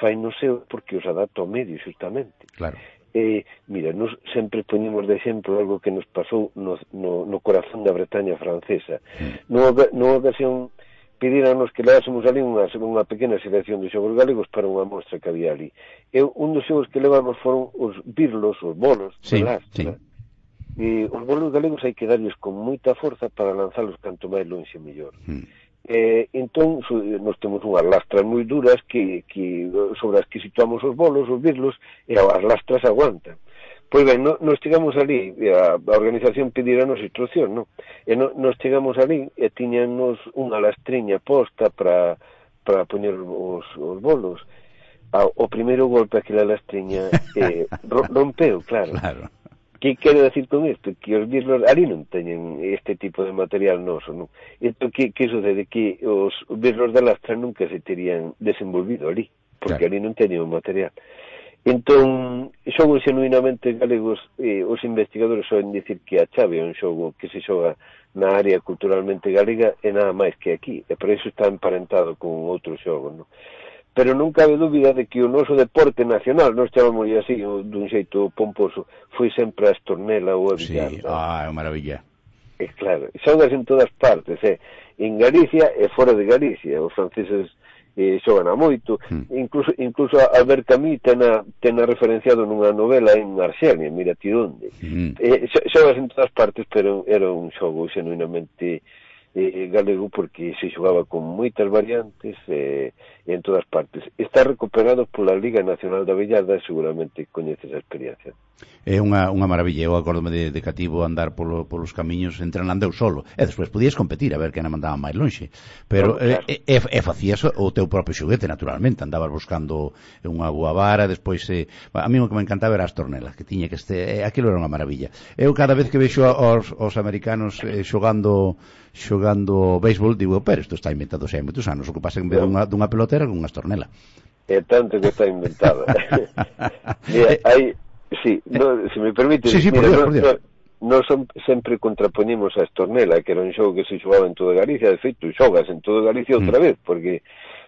fai no seu porque os adapta ao medio, justamente. Claro. Eh, mira, nos sempre poñemos de exemplo algo que nos pasou no, no, no corazón da Bretaña francesa. Nunha, nunha ocasión pedíranos que levásemos ali unha, unha pequena selección de xogos galegos para unha mostra que había ali. E un dos xogos que levamos foron os birlos, os bolos, sí. Sí eh, os bolos galegos hai que darles con moita forza para lanzalos canto máis longe mellor. Mm. Eh, entón, so, nos temos unhas lastras moi duras que, que, sobre as que situamos os bolos, os birlos, e as lastras aguantan. Pois ben, no, nos chegamos ali, a, a organización pedíranos instrucción, non? E no, nos chegamos ali e tiñanos unha lastriña posta para para poñer os, os bolos. A, o primeiro golpe aquela lastriña eh, rompeu, claro. claro que quero decir con isto? Que os birlos ali non teñen este tipo de material noso, non? Isto que, que sucede? Que os birlos da lastra nunca se terían desenvolvido ali, porque claro. ali non teñen o material. Entón, xogos genuinamente galegos, eh, os investigadores soen dicir que a chave é un xogo que se xoga na área culturalmente galega e nada máis que aquí, e por iso está emparentado con outro xogo, non? pero non cabe dúbida de que o noso deporte nacional, nós chamamos así, dun xeito pomposo, foi sempre a estornela ou a billar. Sí, ah, é unha maravilla. E claro, xogas en todas partes, eh? en Galicia e fora de Galicia, os franceses eh, xogan a moito, hmm. incluso, incluso Albert Camus tena, tena referenciado nunha novela en Arxenia, mira ti onde. Hmm. Eh, xogas en todas partes, pero era un xogo xenuinamente eh, galego porque se xogaba con moitas variantes eh, en todas partes. Está recuperado pola Liga Nacional da Bellada e seguramente coñeces a experiencia. É unha, unha maravilla, eu acordome de, de cativo andar polo, polos camiños entrenando eu solo. E despois podías competir a ver quen mandaba máis lonxe. Pero claro, claro. E, e, e, facías o teu propio xoguete, naturalmente. Andabas buscando unha boa vara, despois... Eh, a mí o que me encantaba era as tornelas, que tiña que este... Eh, aquilo era unha maravilla. Eu cada vez que vexo aos, aos americanos eh, xogando xogando béisbol, digo, pero isto está inventado xa hai moitos anos. O que pasa é que en vez dunha, dunha pelota con unhas tornelas. É tanto que está inventado. Mira, hai, Sí, no, se me permite... Sí, sí, por Dios, por Dios. Nos sempre contrapoñimos a Estornela, que era un xogo que se xogaba en toda Galicia, de feito, xogas en toda Galicia outra mm. vez, porque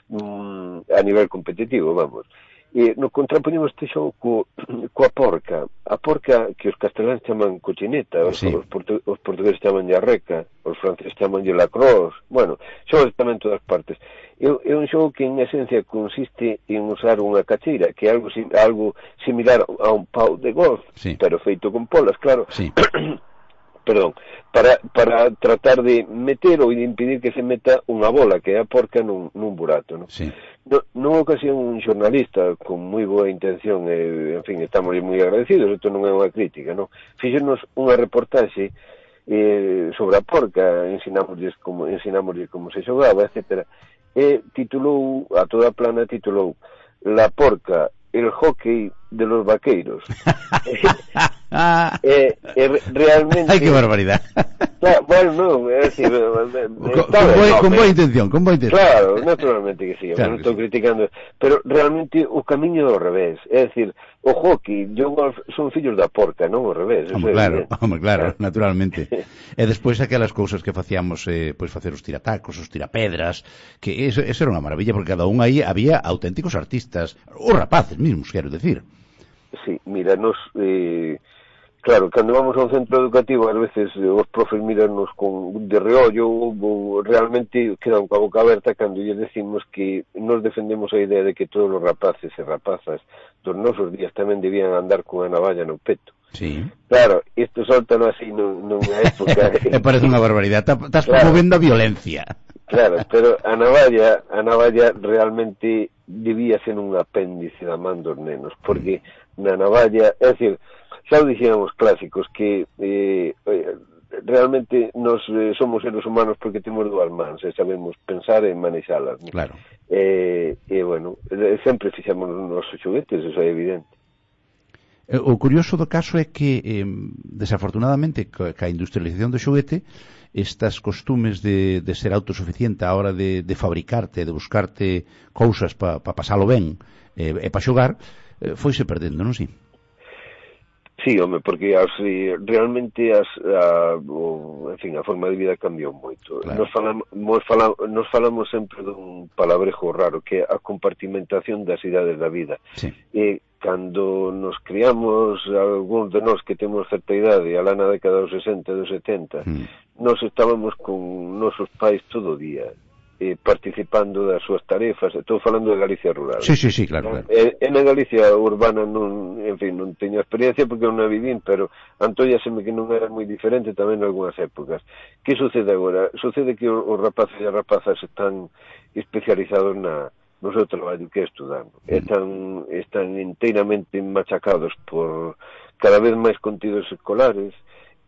mm, a nivel competitivo, vamos. E no contrapoñemos xogo co, coa porca. A porca que os casteláns chaman cochineta, os, sí. os, portu, os portugueses chaman arreca, os franceses chaman la cross, bueno, xogas tamén todas partes. É, é un xogo que en esencia consiste en usar unha cacheira, que é algo, algo similar a un pau de golf, sí. pero feito con polas, claro. Sí. perdón, para, para tratar de meter ou de impedir que se meta unha bola, que é a porca nun, nun burato. Non? Sí. No, nunha ocasión un xornalista con moi boa intención, e, en fin, estamos moi agradecidos, isto non é unha crítica, non? fixenos unha reportaxe eh, sobre a porca, ensinámosles como, ensinámosles como se xogaba, etc. E titulou, a toda plana titulou La porca, el hockey de los vaqueiros. eh, eh, realmente... Ai, que barbaridade. Claro, bueno, no, é decir, Con, con, boa, con boa intención, con boa intención. Claro, naturalmente que sí, claro non estou sí. criticando. Pero realmente o camiño é ao revés. É decir, o hockey yo son fillos da porca, non ao revés. Home, claro, é home, claro, claro, naturalmente. Eh, e despois aquelas cousas que facíamos, eh, pois facer os tiratacos, os tirapedras, que eso, eso era unha maravilla, porque cada un aí había auténticos artistas, os rapaces mesmos, quero decir. Sí, mira, nos... Eh, claro, cando vamos a un centro educativo, ás veces eh, os profes miranos con de reollo, ou realmente quedan coa boca aberta cando lle decimos que nos defendemos a idea de que todos os rapaces e rapazas dos nosos días tamén debían andar cunha navalla no peto. Sí. Claro, isto soltano así nunha época... Me parece unha barbaridade, estás claro. promovendo a violencia. Claro, pero a navalla, a navalla realmente debía ser un apéndice da man dos nenos, porque mm na navalla, é dicir, xa o dixíamos clásicos que eh, realmente nos eh, somos seres humanos porque temos dúas mans e sabemos pensar e manexalas. ¿no? Claro. Eh, e, eh, eh, bueno, sempre fixamos os nosos xoguetes, eso é evidente. Eh, o curioso do caso é que, eh, desafortunadamente, ca industrialización do xoguete, estas costumes de, de ser autosuficiente a hora de, de fabricarte, de buscarte cousas para pa pasalo ben eh, e para xogar, Eh, foise perdendo, non si? Sí, home, porque as, eh, realmente as, a, o, en fin, a forma de vida cambiou moito. Claro. Nos, falamos, nos, falamos, nos falamos sempre dun palabrejo raro, que é a compartimentación das idades da vida. Sí. E cando nos criamos, algún de nós que temos certa idade, a na década dos 60 e dos 70, mm. nos estábamos con nosos pais todo o día eh, participando das súas tarefas. Estou falando de Galicia rural. Sí, sí, sí, claro. Eh, claro. Eh, e, e na Galicia urbana non, en fin, non teño experiencia porque non a vivín, pero Antoia seme que non era moi diferente tamén en algunhas épocas. Que sucede agora? Sucede que os rapaces e as rapazas están especializados na no seu traballo que estudando. Mm. Están, están inteiramente machacados por cada vez máis contidos escolares,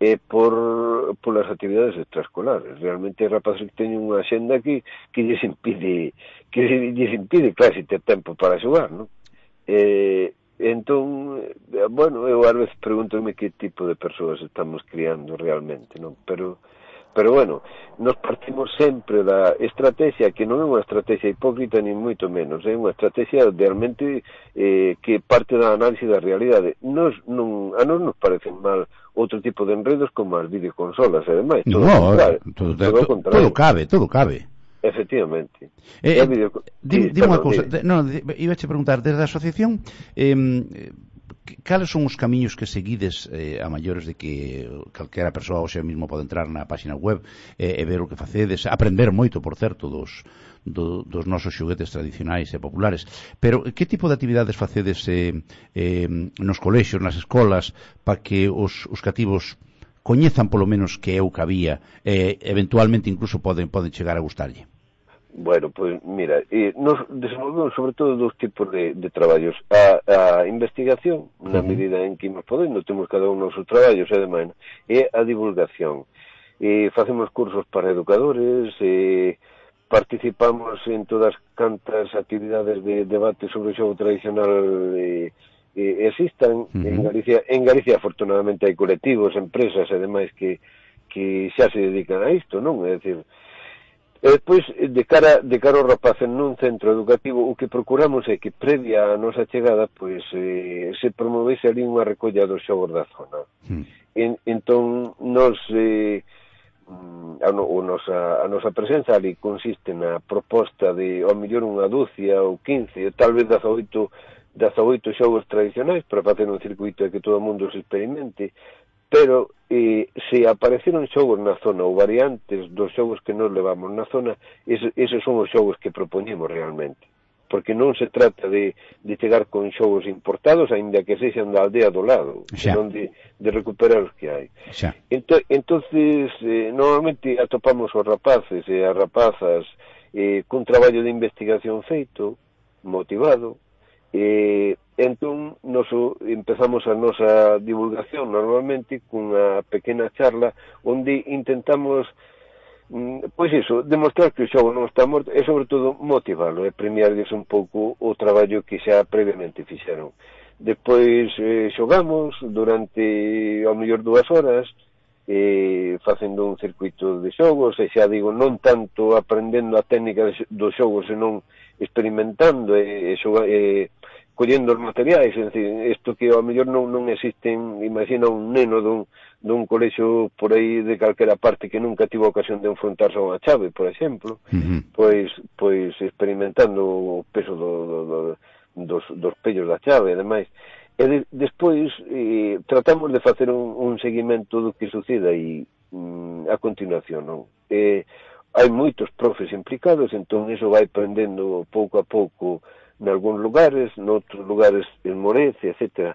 eh, por, polas actividades extraescolares. Realmente os rapaces que teñen unha xenda que, que lles impide, que lles impide, claro, se ter tempo para xogar, non? Eh, entón, eh, bueno, eu ás veces pregúntome que tipo de persoas estamos criando realmente, non? Pero pero bueno, nos partimos sempre da estrategia que non é unha estrategia hipócrita ni moito menos, é unha estrategia realmente eh, que parte da análise da realidade. Nos, non, a nos nos parecen mal outro tipo de enredos como as videoconsolas e demais. Todo, no, todo, todo, todo, todo cabe, todo cabe. Efectivamente. Eh, eh video... di, sí, di, di unha cousa, no, iba a preguntar, desde a asociación eh, cales son os camiños que seguides eh, a maiores de que calquera persoa hoxe mesmo pode entrar na páxina web eh, e ver o que facedes, aprender moito, por certo, dos, do, dos nosos xoguetes tradicionais e populares. Pero que tipo de actividades facedes eh, eh, nos colexios, nas escolas, para que os, os cativos coñezan polo menos que é o que había e eh, eventualmente incluso poden, poden chegar a gustarlle? Bueno, pois, mira, eh, nos desenvolvemos sobre todo dous tipos de, de traballos. A, a investigación, na medida en que nos podendo, temos cada un o traballos, traballo, xa e a divulgación. Eh, facemos cursos para educadores, eh, participamos en todas cantas actividades de debate sobre o xogo tradicional eh, e, e existan uh -huh. en Galicia. En Galicia, afortunadamente, hai colectivos, empresas e demais que, que xa se dedican a isto, non? É dicir, E depois, de cara, de cara aos rapaces nun centro educativo, o que procuramos é que previa a nosa chegada pois, eh, se promovese ali unha recolla dos xogos da zona. Hmm. En, entón, nos, eh, mm, a, no, a, nosa, a nosa presenza ali consiste na proposta de, ao mellor, unha dúcia ou 15, ou tal vez 18 18 xogos tradicionais para facer un circuito que todo o mundo se experimente, pero eh, se apareceron xogos na zona ou variantes dos xogos que nos levamos na zona, eses, eses son os xogos que propoñemos realmente porque non se trata de, de chegar con xogos importados, aínda que sexan da aldea do lado, xa. senón de, de recuperar os que hai. Xa. Ento, entonces, eh, normalmente atopamos os rapaces e as rapazas eh, cun traballo de investigación feito, motivado, E, entón, nos empezamos a nosa divulgación normalmente cunha pequena charla onde intentamos mm, pois iso, demostrar que o xogo non está morto e sobre todo motivalo e premiarles un pouco o traballo que xa previamente fixeron. despois eh, xogamos durante ao mellor dúas horas eh, facendo un circuito de xogos e xa digo, non tanto aprendendo a técnica do xogo senón experimentando e, e, xoga, e collendo os materiais, é dicir, isto que ao mellor non, non existen, imagina un neno dun, dun colexo por aí de calquera parte que nunca tivo ocasión de enfrontarse a unha chave, por exemplo, uh -huh. pois, pois experimentando o peso do, do, do, dos, dos pellos da chave, ademais. E de, despois eh, tratamos de facer un, un seguimento do que suceda e mm, a continuación, non? Eh, hai moitos profes implicados, entón iso vai prendendo pouco a pouco nalgúns lugares, noutros lugares en Morencia, etc.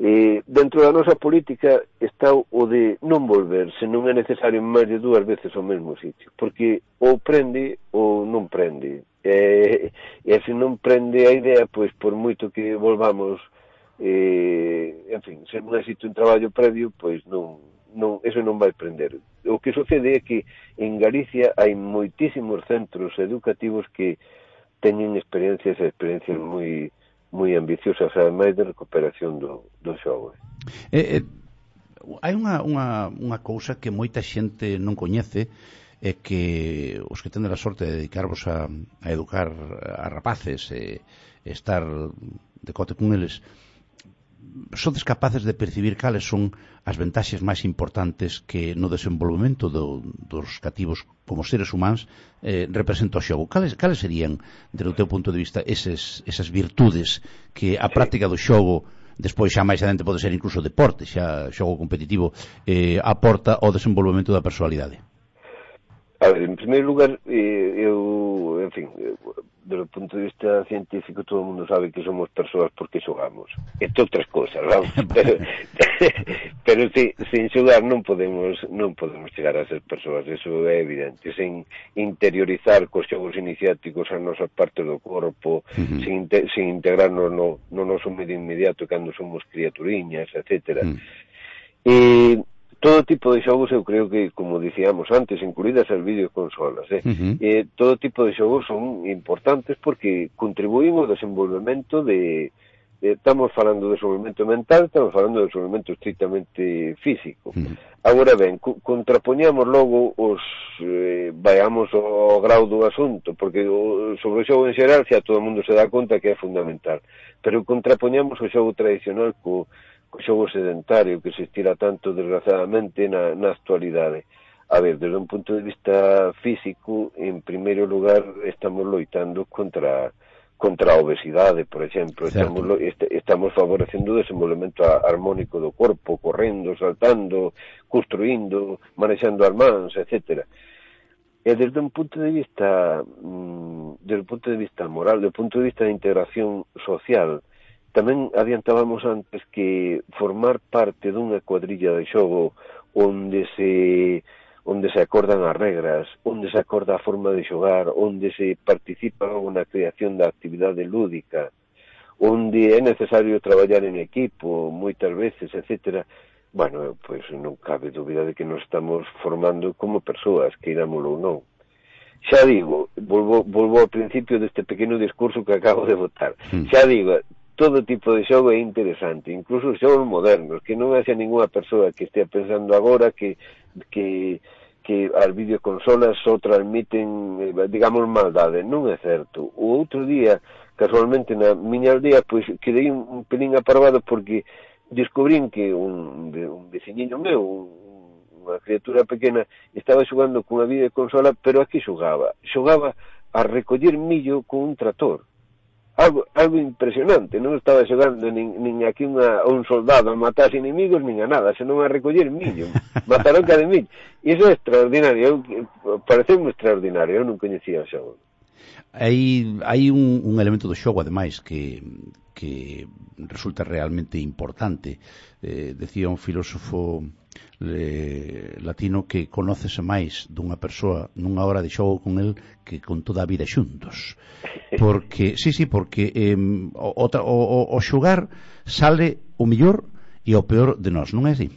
E dentro da nosa política está o de non volver, se non é necesario máis de dúas veces ao mesmo sitio, porque ou prende ou non prende. E, e se non prende a idea, pois por moito que volvamos, eh, en fin, se non existe un traballo previo, pois non, non, eso non vai prender. O que sucede é que en Galicia hai moitísimos centros educativos que teñen experiencias experiencias moi moi ambiciosas ademais de recuperación do, do xogo. Eh. eh, eh, hai unha, unha, unha cousa que moita xente non coñece é que os que tenden a sorte de dedicarvos a, a educar a rapaces e estar de cote con eles, sodes capaces de percibir cales son as ventaxes máis importantes que no desenvolvemento do, dos cativos como seres humanos eh, representa o xogo? Cales, cales serían, desde o teu punto de vista, eses, esas virtudes que a práctica do xogo despois xa máis adente pode ser incluso deporte, xa xogo competitivo, eh, aporta ao desenvolvemento da personalidade? A ver, en primeiro lugar, eh, desde o punto de vista científico todo o mundo sabe que somos persoas porque xogamos entre outras cousas vamos pero, pero si, sin xogar non podemos non podemos chegar a ser persoas eso é evidente sen interiorizar cos xogos iniciáticos a nosa parte do corpo uh -huh. sin, sin integrarnos no, no noso medio inmediato cando somos criaturiñas, etcétera uh -huh. e todo tipo de xogos eu creo que, como dicíamos antes, incluídas as videoconsolas, eh? Uh -huh. eh, todo tipo de xogos son importantes porque contribuín ao desenvolvemento de estamos falando de desenvolvemento mental, estamos falando de desenvolvemento estrictamente físico. Uh -huh. Agora ben, co contrapoñamos logo os eh, vayamos ao grau do asunto, porque o, sobre o xogo en xeral xa todo o mundo se dá conta que é fundamental, pero contrapoñamos o xogo tradicional co co xogo sedentario que se estira tanto desgraciadamente na, na actualidade. A ver, desde un punto de vista físico, en primeiro lugar, estamos loitando contra contra a obesidade, por exemplo, certo. estamos, est estamos favorecendo o desenvolvemento armónico do corpo, correndo, saltando, construindo, manexando as mans, etcétera. E desde un punto de vista mm, desde un punto de vista moral, desde un punto de vista de integración social, Tamén adiantábamos antes que formar parte dunha cuadrilla de xogo onde se onde se acordan as regras, onde se acorda a forma de xogar, onde se participa na creación da actividade lúdica, onde é necesario traballar en equipo moitas veces, etc. Bueno, pois non cabe dúbida de que nos estamos formando como persoas, que irámolo ou non. Xa digo, volvo, volvo ao principio deste pequeno discurso que acabo de votar. Hmm. Xa digo, todo tipo de xogo é interesante, incluso os xogos modernos, que non haxa ninguna persoa que estea pensando agora que, que, que as videoconsolas só transmiten, eh, digamos, maldade. Non é certo. O outro día, casualmente na miña aldea, pois quedei un, un pelín aparvado porque descubrín que un, un veciñinho meu, un, unha criatura pequena, estaba xogando cunha videoconsola, pero aquí xogaba. Xogaba a recoller millo con un trator algo, algo impresionante, non estaba xogando nin, nin aquí unha, un soldado a matar inimigos nin a nada, senón a recoller millo, mataroca de millo. E iso é extraordinario, parece un extraordinario, eu non coñecía o xogo. Hai, hai un, un elemento do xogo, ademais, que, que resulta realmente importante. Eh, decía un filósofo eh, latino que conócese máis dunha persoa nunha hora de xogo con el que con toda a vida xuntos porque sí, sí, porque eh, o, o, o xugar sale o mellor e o peor de nós, non é así?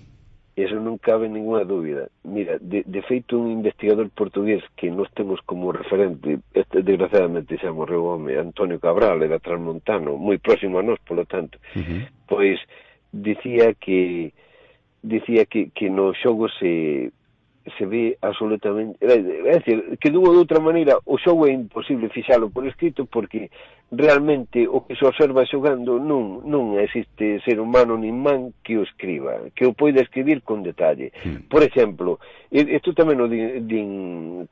Eso non cabe ninguna dúbida. Mira, de, de feito un investigador portugués que nós temos como referente, este desgraciadamente xa morreu home, Antonio Cabral, era transmontano, moi próximo a nós, polo tanto, uh -huh. pois dicía que dicía que, que no xogo se se ve absolutamente é dicir, que dunha de outra maneira o xogo é imposible fixalo por escrito porque realmente o que se observa xogando non, non existe ser humano nin man que o escriba, que o poida escribir con detalle. Mm. Por exemplo, isto tamén o din, din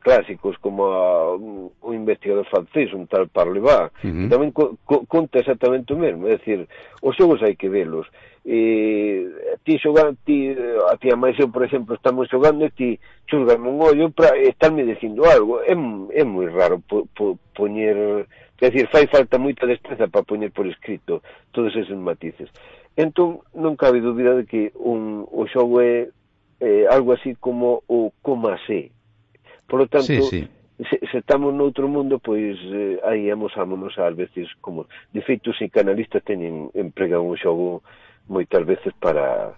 clásicos como a, o investigador francés, un tal Parleva, mm -hmm. tamén co, co, conta exactamente o mesmo, é dicir, os xogos hai que velos. E, ti xogando, ti, a ti a máis eu, por exemplo, estamos xogando e ti xulgan un ollo para estarme dicindo algo. É, é moi raro po, po, poñer Quer dizer, fai falta moita destreza para poñer por escrito todos esos matices. Entón, non cabe dúbida de que un, o xogo é é algo así como o coma se. Por lo tanto, sí, sí. Se, se estamos noutro mundo, pois eh, aí amosámonos ás veces como... De feito, os psicanalistas teñen empregan un xogo moitas veces para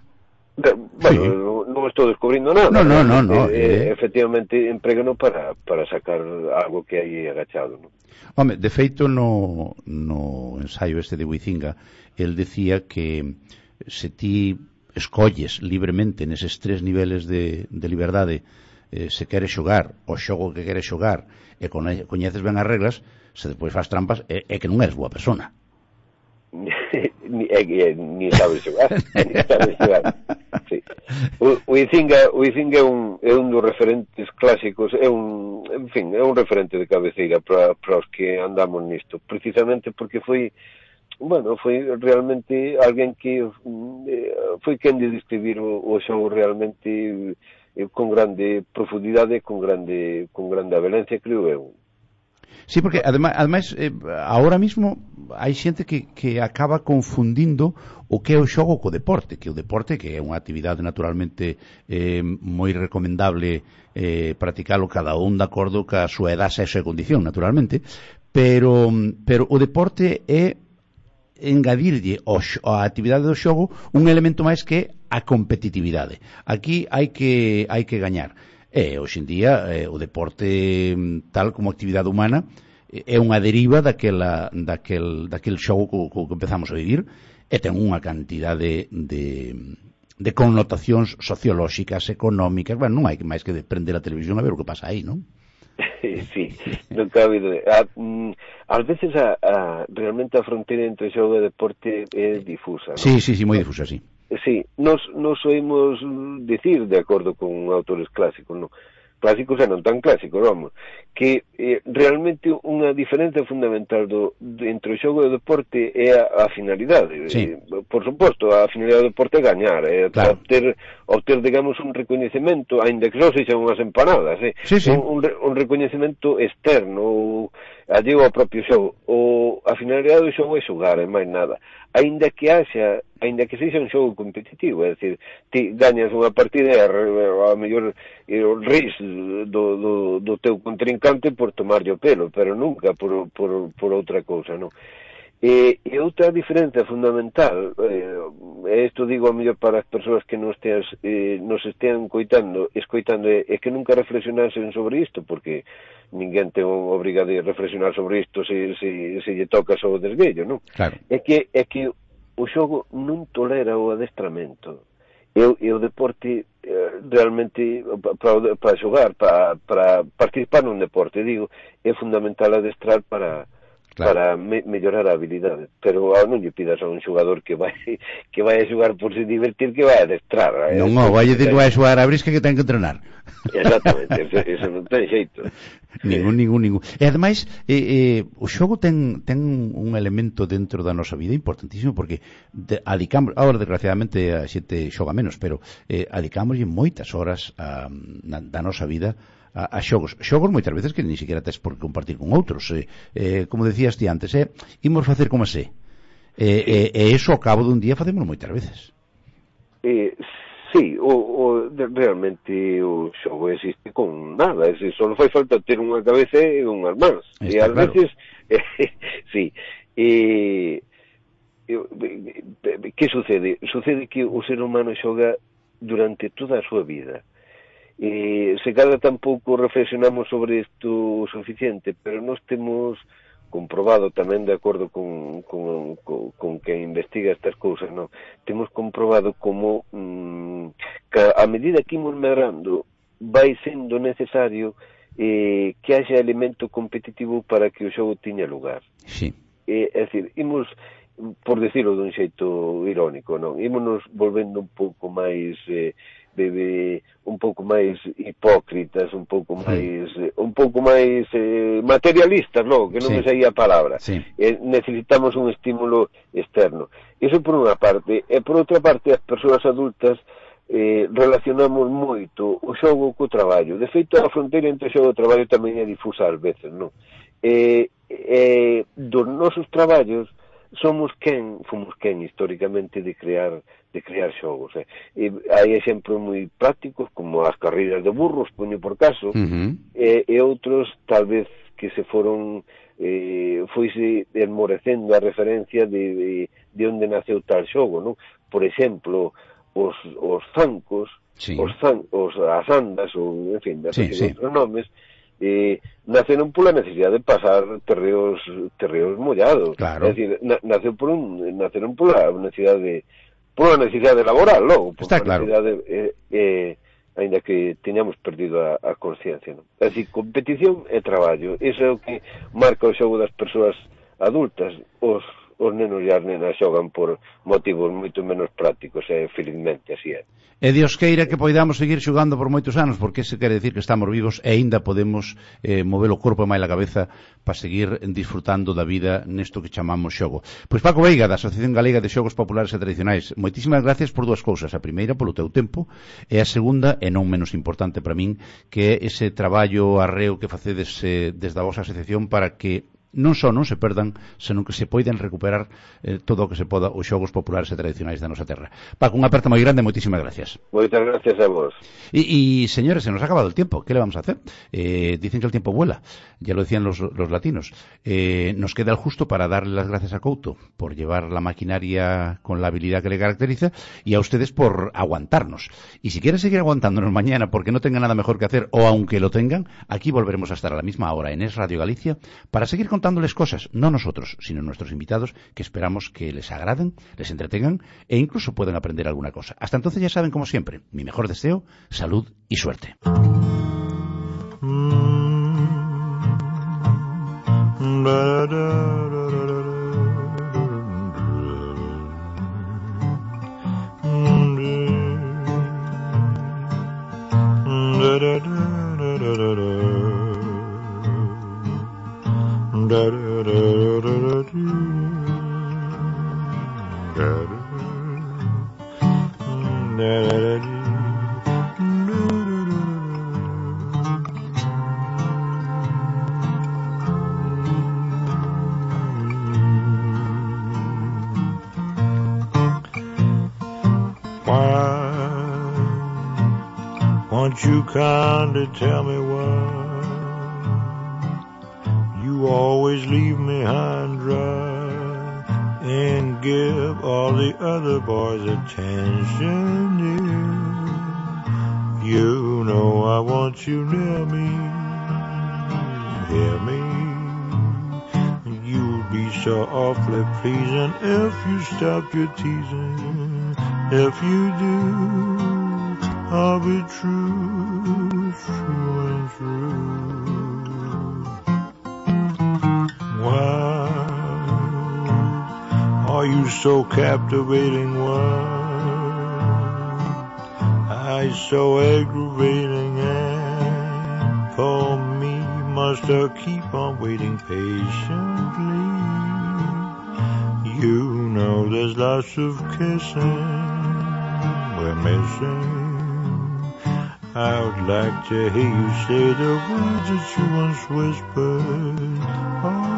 De, bueno, sí. non, non estou descubrindo nada. No, no, no, no, eh, eh, efectivamente empregano para, para sacar algo que hai agachado, non? Home, de feito no, no ensaio este de Huizinga, el decía que se ti escolles libremente neses tres niveles de, de liberdade eh, se quere xogar o xogo que quere xogar e coñeces ben as reglas, se despois faz trampas é, é que non eres boa persona. Eh, eh, ni sabe xogar, ni sabe xogar. Sí. O, o Izinga, o Izinga é un, é un dos referentes clásicos, é un, en fin, é un referente de cabeceira para, para os que andamos nisto, precisamente porque foi bueno, foi realmente alguén que eh, foi quen de describir o, o xogo realmente con grande profundidade, con grande con grande violencia, creo eu. Sí, porque ademais, ademais eh, ahora mismo hai xente que, que acaba confundindo o que é o xogo co deporte, que o deporte que é unha actividade naturalmente eh, moi recomendable eh, practicalo cada un de acordo ca súa edad, sexo e condición, naturalmente, pero, pero o deporte é engadirlle ao, a actividade do xogo un elemento máis que a competitividade. Aquí hai que hai que gañar E hoxe en día eh, o deporte mm, tal como actividade humana eh, é unha deriva daquela, daquel, daquel xogo co, co que empezamos a vivir e ten unha cantidade de, de connotacións sociolóxicas, económicas, bueno, non hai máis que prender a televisión a ver o que pasa aí, non? sí, non cabe a, mm, Ás veces a, a, realmente a fronteira entre xogo e deporte é difusa, non? Sí, sí, sí, moi difusa, sí Sí, nos, nos oímos dicir, de acordo con autores clásicos, ¿no? clásicos e non tan clásicos, vamos, que eh, realmente unha diferenza fundamental do, de, entre o xogo e o deporte é a, a finalidade. Sí. Eh, por suposto, a finalidade do deporte é gañar, é eh, claro. obter obter, digamos, un recoñecemento, a que só sexan unhas empanadas, eh? sí, sí. Un, un, un recoñecemento externo, allego ao propio xogo. O, a finalidade do xogo é xogar, é máis nada. Ainda que haxa, ainda que sexa un xogo competitivo, é dicir, ti gañas unha partida e a, mellor o ris do, do, do teu contrincante por tomarlle o pelo, pero nunca por, por, por outra cousa, non? E, e outra diferenza fundamental, eh, e eh, isto digo a mellor para as persoas que nos, teas, eh, nos estean coitando, escoitando, é, é que nunca reflexionasen sobre isto, porque ninguén ten obriga de reflexionar sobre isto se, se, se lle toca só o desguello, non? Claro. É que, é que o xogo non tolera o adestramento. E, e o deporte eh, realmente para, para xogar, para, para participar nun deporte, digo, é fundamental adestrar para, claro. para me mellorar a habilidade, pero ah, non lle pidas a un xogador que vai que vai a xogar por se divertir que vai a adestrar. Eh? Non, non, vai dicir que vai a xogar a brisca que ten que entrenar. Exactamente, eso, eso non ten xeito. Ningún, ningún, ningún. E ademais, eh, eh, o xogo ten, ten un elemento dentro da nosa vida importantísimo porque de, adicamos, agora desgraciadamente a xente xoga menos, pero eh, adicámoslle moitas horas a, na, da nosa vida a, a xogos. Xogos moitas veces que ni siquiera tes por compartir con outros. Eh, eh, como decías ti antes, eh, imos facer como se. Eh, eh, e iso ao cabo dun día facémoslo moitas veces. Eh, sí, o, o, realmente o xogo existe con nada, é só fai falta ter unha cabeza e unhas mans. Está e ás claro. veces, eh, sí, eh, que sucede? Sucede que o ser humano xoga durante toda a súa vida. E se cada tampouco reflexionamos sobre isto o suficiente, pero nós temos comprobado tamén de acordo con, con, con, con que investiga estas cousas, non? Temos comprobado como mm, que a medida que imos medrando vai sendo necesario eh, que haxa elemento competitivo para que o xogo tiña lugar. Sí. Eh, é dicir, imos por decirlo dun xeito irónico, non? Ímonos volvendo un pouco máis eh, de, de un pouco máis hipócritas, un pouco máis sí. un pouco máis eh, materialistas, non, que non sí. me saía a palabra. Sí. Eh, necesitamos un estímulo externo. Eso por unha parte, e por outra parte as persoas adultas eh, relacionamos moito o xogo co traballo. De feito, a fronteira entre o xogo e o traballo tamén é difusa ás veces, non? Eh, eh, dos nosos traballos, somos quen, fomos quen históricamente de crear de crear xogos. Eh? E hai exemplos moi prácticos como as carreiras de burros, poño por caso, uh -huh. e, e outros tal vez que se foron eh, foise enmorecendo a referencia de, de, de onde naceu tal xogo, non? Por exemplo, os, os zancos, sí. os, zan, os as andas, ou, en fin, de sí, sí. nomes, eh, naceron pola necesidade de pasar terreos terreos mollados. Claro. É dicir, na, naceu por un, naceron pola necesidade de pola necesidade laboral, logo, por Está claro. necesidade eh, eh, ainda que teñamos perdido a, a conciencia. Non? Así, competición e traballo. Iso é o que marca o xogo das persoas adultas. Os os nenos e as nenas xogan por motivos moito menos prácticos e felizmente así é. E Dios queira que poidamos seguir xogando por moitos anos, porque se quere decir que estamos vivos e aínda podemos eh, mover o corpo e máis a cabeza para seguir disfrutando da vida nesto que chamamos xogo. Pois Paco Veiga, da Asociación Galega de Xogos Populares e Tradicionais, moitísimas gracias por dúas cousas. A primeira, polo teu tempo, e a segunda, e non menos importante para min, que é ese traballo arreo que facedes eh, desde a vosa asociación para que non só non se perdan, senón que se poiden recuperar eh, todo o que se poda os xogos populares e tradicionais da nosa terra. Paco, unha aperta moi grande, moitísimas gracias. Moitas gracias a vos. Y, y señores, se nos ha acabado el tiempo, ¿qué le vamos a hacer? Eh, dicen que el tiempo vuela, ya lo decían los, los latinos. Eh, nos queda el justo para darle las gracias a Couto por llevar la maquinaria con la habilidad que le caracteriza y a ustedes por aguantarnos. Y si quieren seguir aguantándonos mañana porque no tengan nada mejor que hacer o aunque lo tengan, aquí volveremos a estar a la misma hora en Es Radio Galicia para seguir con contándoles cosas, no nosotros, sino nuestros invitados, que esperamos que les agraden, les entretengan e incluso puedan aprender alguna cosa. Hasta entonces ya saben, como siempre, mi mejor deseo, salud y suerte. da Why won't you kindly tell me you always leave me high and dry and give all the other boys attention? Yeah. You know I want you near me, hear me. You'd be so awfully pleasing if you stopped your teasing. If you do. I'll be true true. So captivating? Why I so aggravating and for me must I keep on waiting patiently? You know there's lots of kissing we're missing. I would like to hear you say the words that you once whispered. Oh,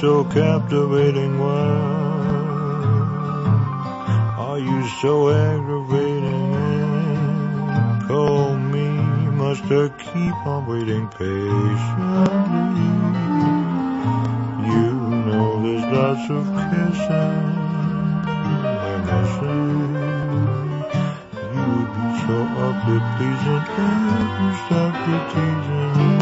so captivating? Why are you so aggravating? And call me, must I keep on waiting patiently? You know there's lots of kissing we're missing. You'd be so awfully pleasing you stop your teasing.